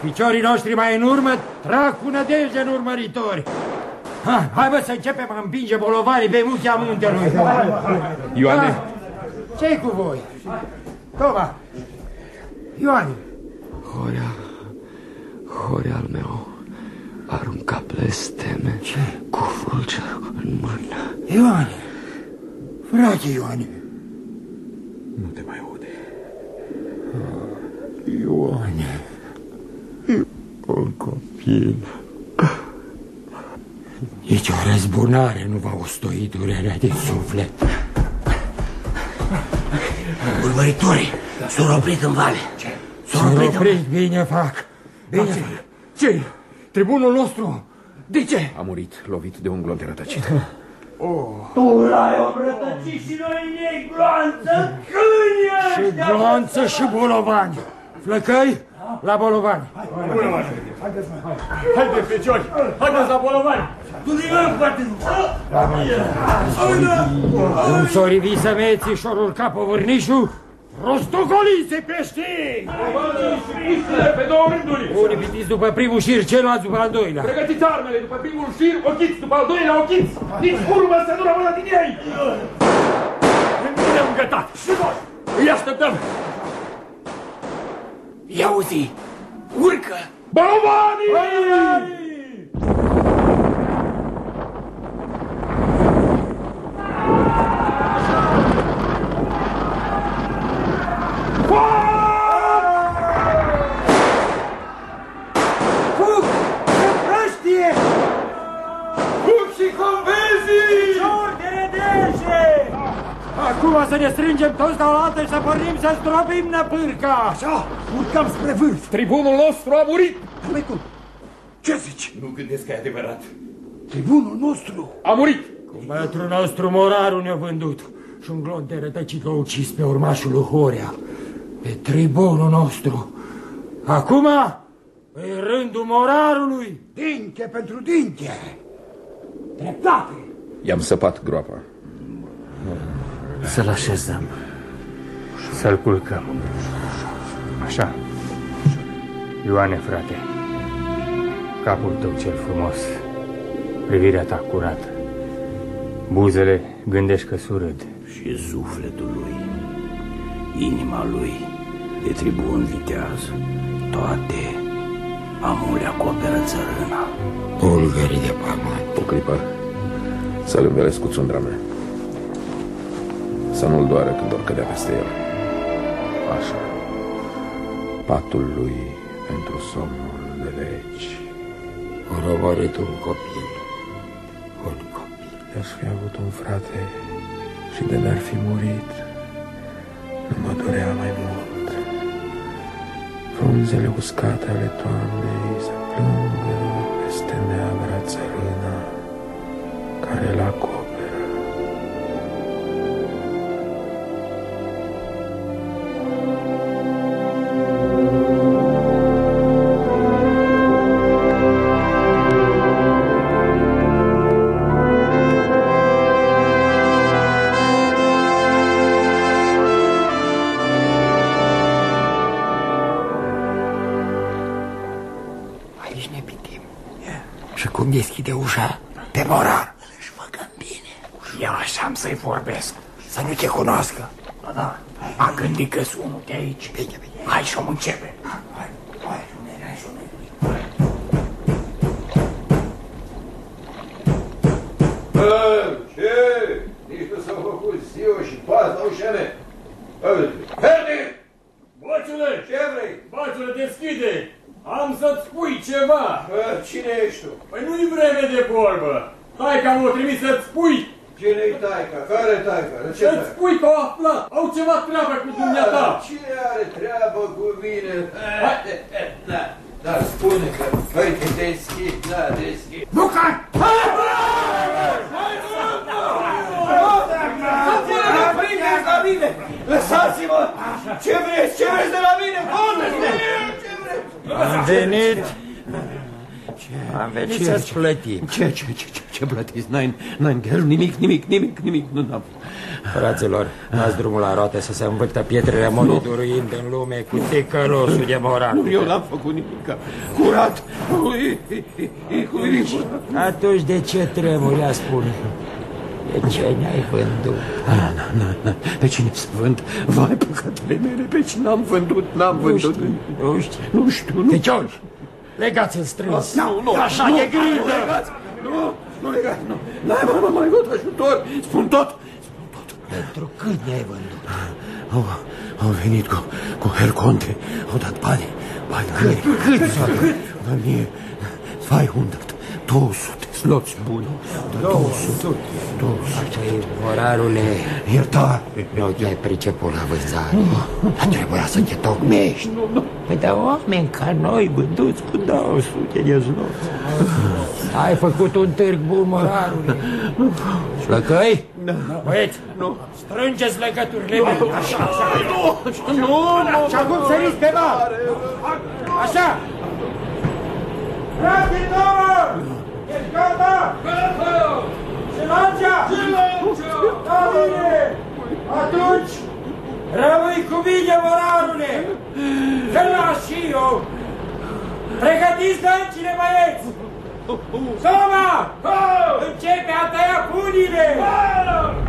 Piciorii noștri mai în urmă trag cu nădejde în urmăritori. Ha, hai bă să începem a împinge bolovanii pe muchea muntelui. Ioane. Ha, Ce-i cu voi? Toma. Ioane. Horea... Horea al meu arunca blesteme Ce? cu fulger în mână. Ioane. Frate Ioane. Nu te mai aude. Ioane. Un copil. Nici o răzbunare nu va ostoi durerea din suflet. Urmăritorii s-au oprit în vale. S-au S-au oprit în oprit, bine fac. Bine Da, ce? fac. ce Tribunul nostru? De ce? A murit, lovit de un glonț rătăcit. Tu l-ai obrătăcit și noi ne gloanță câini Și glonță și bolovani. Flăcăi, la bolovani. Haideți, feciori, haideți la bolovani! Tu din poate! Cum s-o rivi să meții și-o urca povârnișul, rostogoliți peștii! Pe două rânduri! Unii pitiți după primul șir, ceilalți după al doilea. Pregătiți armele după primul șir, ochiți, după al doilea ochiți! Nici urmă să nu rămână din ei! Ne-am gătat! Și voi! Îi așteptăm! Ia uzi, urcă! Bolovanii! Acum să ne strângem toți la oaltă și să pornim să stropim năpârca! Așa, urcăm spre vârf! Tribunul nostru a murit! Păi cum? Ce zici? Nu gândesc că e adevărat. Tribunul nostru A murit! Cu bătrul nostru morarul ne-a vândut și un glonț de rătăcit l-a ucis pe urmașul lui Horea, pe tribunul nostru. Acum e rândul morarului. Dinche pentru dinche! Dreptate! I-am săpat groapa. Să-l așezăm. Să-l culcăm. Așa. Ioane, frate. Capul tău cel frumos. Privirea ta curată. Buzele gândești că surâd. Și sufletul lui, inima lui, de tribun viteaz, toate amule acoperă țărâna. Bulgării de pământ. O clipă. Să-l învelesc cu țundra mea. Să nu-l doară când or cădea peste el. Așa. Patul lui pentru somnul de veci. Orovorit un copil. Un Aș fi avut un frate și de n-ar fi murit, nu mă dorea mai mult. Frunzele uscate ale toamnei să plângă peste neagra țărâna care l acoperă. A gândit că sunt unul de aici. Bine, bine. Hai și-o începe. Hai, hai, hai, Bă, ce? Nici nu s-au făcut ziua și paz la ușa mea. Herde! Băciule! Ce vrei? Băciule, deschide! Am să-ți spui ceva! Bă, cine ești tu? Păi nu-i vreme de vorbă! Hai că am o trimis să-ți spui! Cine-i taica? Care taica? De ce Să-ți taica? spui că au aflat! Au ceva treabă cu dumneata! Cine are treabă cu mine? Da, da, spune că, uite, deschid, da, deschid. Nu ca! Lăsați-mă! Ce vreți? Ce vreți de la mine? Unde Ce vreți? Am venit... Am venit să-ți plătim. Ce, ce, ce, ce, ce plătiți? N-ai, n-ai nimic, nimic, nimic, nimic, nu am. Fraților, dați drumul la roate să se învârtă pietrele monitoruind în lume cu ticălosul de moral. Nu, eu n-am făcut nimic. Curat. Ui, ui, ui, Atunci de ce tremurea, spune? De ce ne-ai vândut? Na, na, na. Pe cine să vând? Vai, păcatele mele, pe cine am vândut? N-am Nu vândut. știu, nu știu. Nu știu, nu. Feciori, legați-l strâns. Nu, nu, Așa nu, e Nu grijă. legați, nu, nu legați, nu. N-ai mai, mai, mai văd ajutor. Spun tot. Pentru cât ne-ai vândut? Au, au venit cu, cu Herconte, au dat bani, bani la mine. Cât? La mine, vai, unde? 200, sloți buni. 200. Așa e, morarule. Iertare. Nu te-ai priceput la vânzare. Dar trebuia să te tocmești. Păi de oameni ca noi, vânduți cu 200 de zloți. Ai făcut un târg bun, morarule. Flăcăi? Băieți, nu. strângeți legăturile mele. Așa, așa. Nu, nu, nu. Și acum săriți pe mal. Așa. Frate, Toma! Ești gata? Gata! Silancia! Silancia! Da, bine! Atunci, rămâi cu mine, morarule! Să las și eu! Pregătiți dăncile, băieți! Soma! Începe a tăia punile!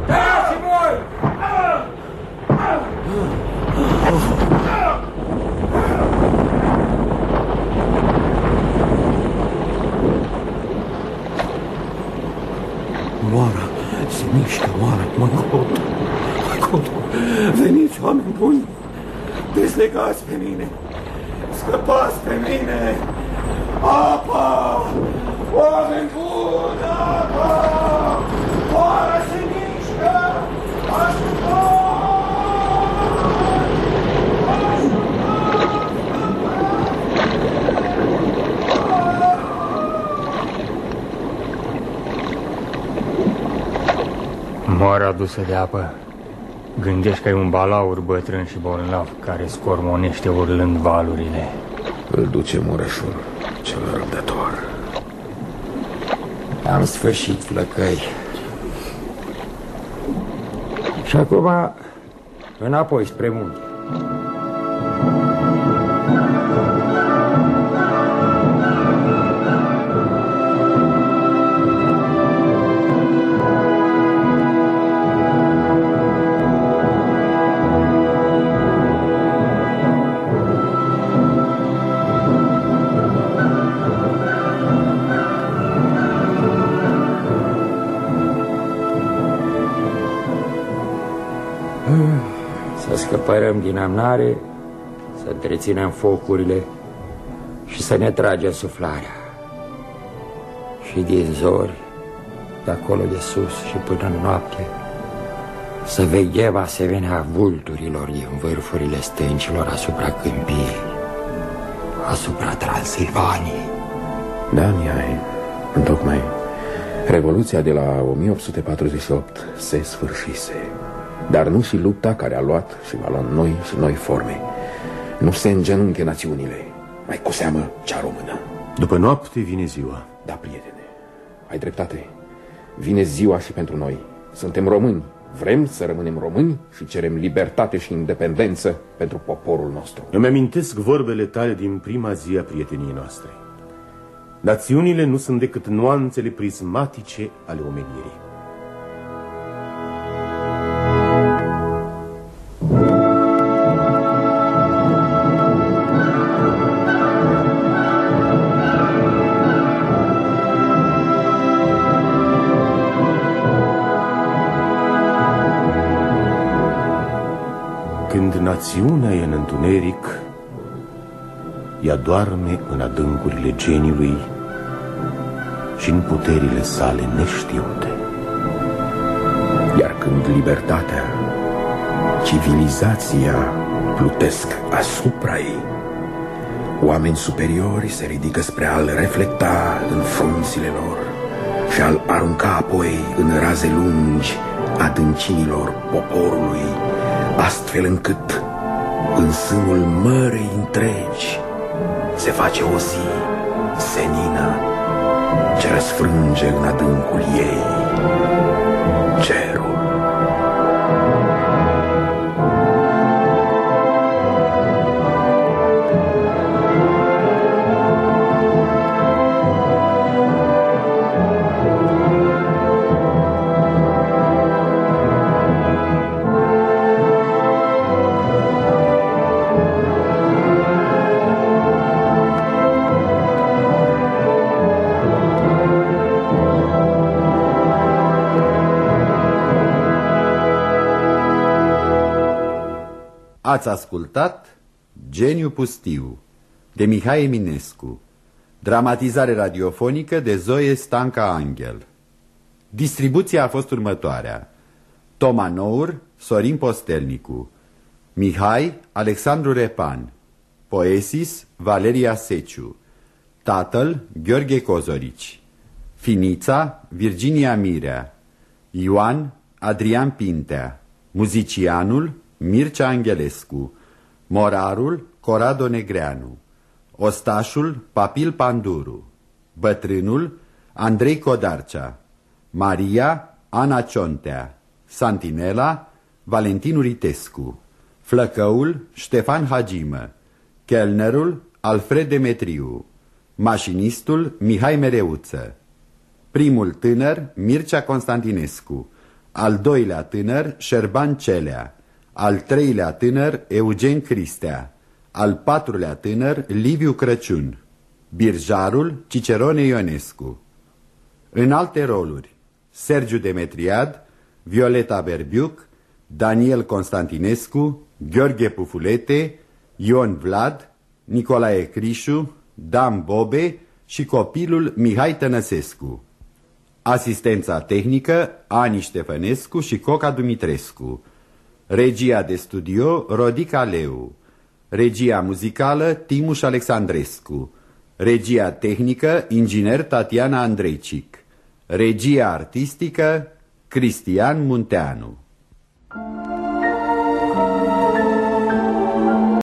Tăiați voi! Moara, se mișcă, moara, mă încot. Mă încot. Veniți, oameni buni, Deslegați pe mine! Scăpați pe mine! Apa! Oameni buni, apa! Moara se mișcă! Moara adusă de apă. Gândești că e un balaur bătrân și bolnav care scormonește urlând valurile. Îl duce mureșul cel răbdător. Am sfârșit, flăcăi. Și acum, înapoi spre munte. Scăpărăm din amnare, să întreținem focurile și să ne tragem suflarea. Și din zori, de acolo de sus și până în noapte, să veghem asemenea vulturilor din vârfurile stâncilor asupra câmpiei, asupra Transilvaniei. Da, Mihai, întocmai. Revoluția de la 1848 se sfârșise. Dar nu și lupta care a luat și va lua noi și noi forme. Nu se îngenunche națiunile, mai cu seamă cea română. După noapte vine ziua. Da, prietene, ai dreptate. Vine ziua și pentru noi. Suntem români. Vrem să rămânem români și cerem libertate și independență pentru poporul nostru. Îmi amintesc vorbele tale din prima zi a prieteniei noastre. Națiunile nu sunt decât nuanțele prismatice ale omenirii. Când națiunea e în întuneric, ea doarme în adâncurile geniului și în puterile sale neștiute. Iar când libertatea, civilizația plutesc asupra ei, oameni superiori se ridică spre a-l reflecta în frunzile lor și a-l arunca apoi în raze lungi adâncinilor poporului, astfel încât în sânul mărei întregi se face o zi senină ce răsfrânge în adâncul ei cerul. Ați ascultat Geniu Pustiu de Mihai Eminescu. Dramatizare radiofonică de Zoe Stanca Angel. Distribuția a fost următoarea. Toma Nour, Sorin Postelnicu. Mihai, Alexandru Repan. Poesis, Valeria Seciu. Tatăl, Gheorghe Cozorici. Finița, Virginia Mirea. Ioan, Adrian Pintea. Muzicianul, Mircea Angelescu Morarul, Corado Negreanu Ostașul, Papil Panduru Bătrânul, Andrei Codarcea Maria, Ana Ciontea Santinela, Valentin Uritescu Flăcăul, Ștefan Hagimă Chelnerul, Alfred Demetriu Mașinistul, Mihai Mereuță Primul tânăr, Mircea Constantinescu Al doilea tânăr, Șerban Celea Al treilea tânăr, Eugen Cristea. Al patrulea tânăr, Liviu Crăciun. Birjarul, Cicerone Ionescu. În alte roluri Sergiu Demetriad Violeta Berbiuc Daniel Constantinescu Gheorghe Pufulete Ion Vlad Nicolae Crișu Dan Bobe și copilul Mihai Tănăsescu. Asistența tehnică Ani Ștefănescu și Coca Dumitrescu Regia de studio Rodica Leu. Regia muzicală Timuș Alexandrescu. Regia tehnică Inginer Tatiana Andreicic Regia artistică Cristian Munteanu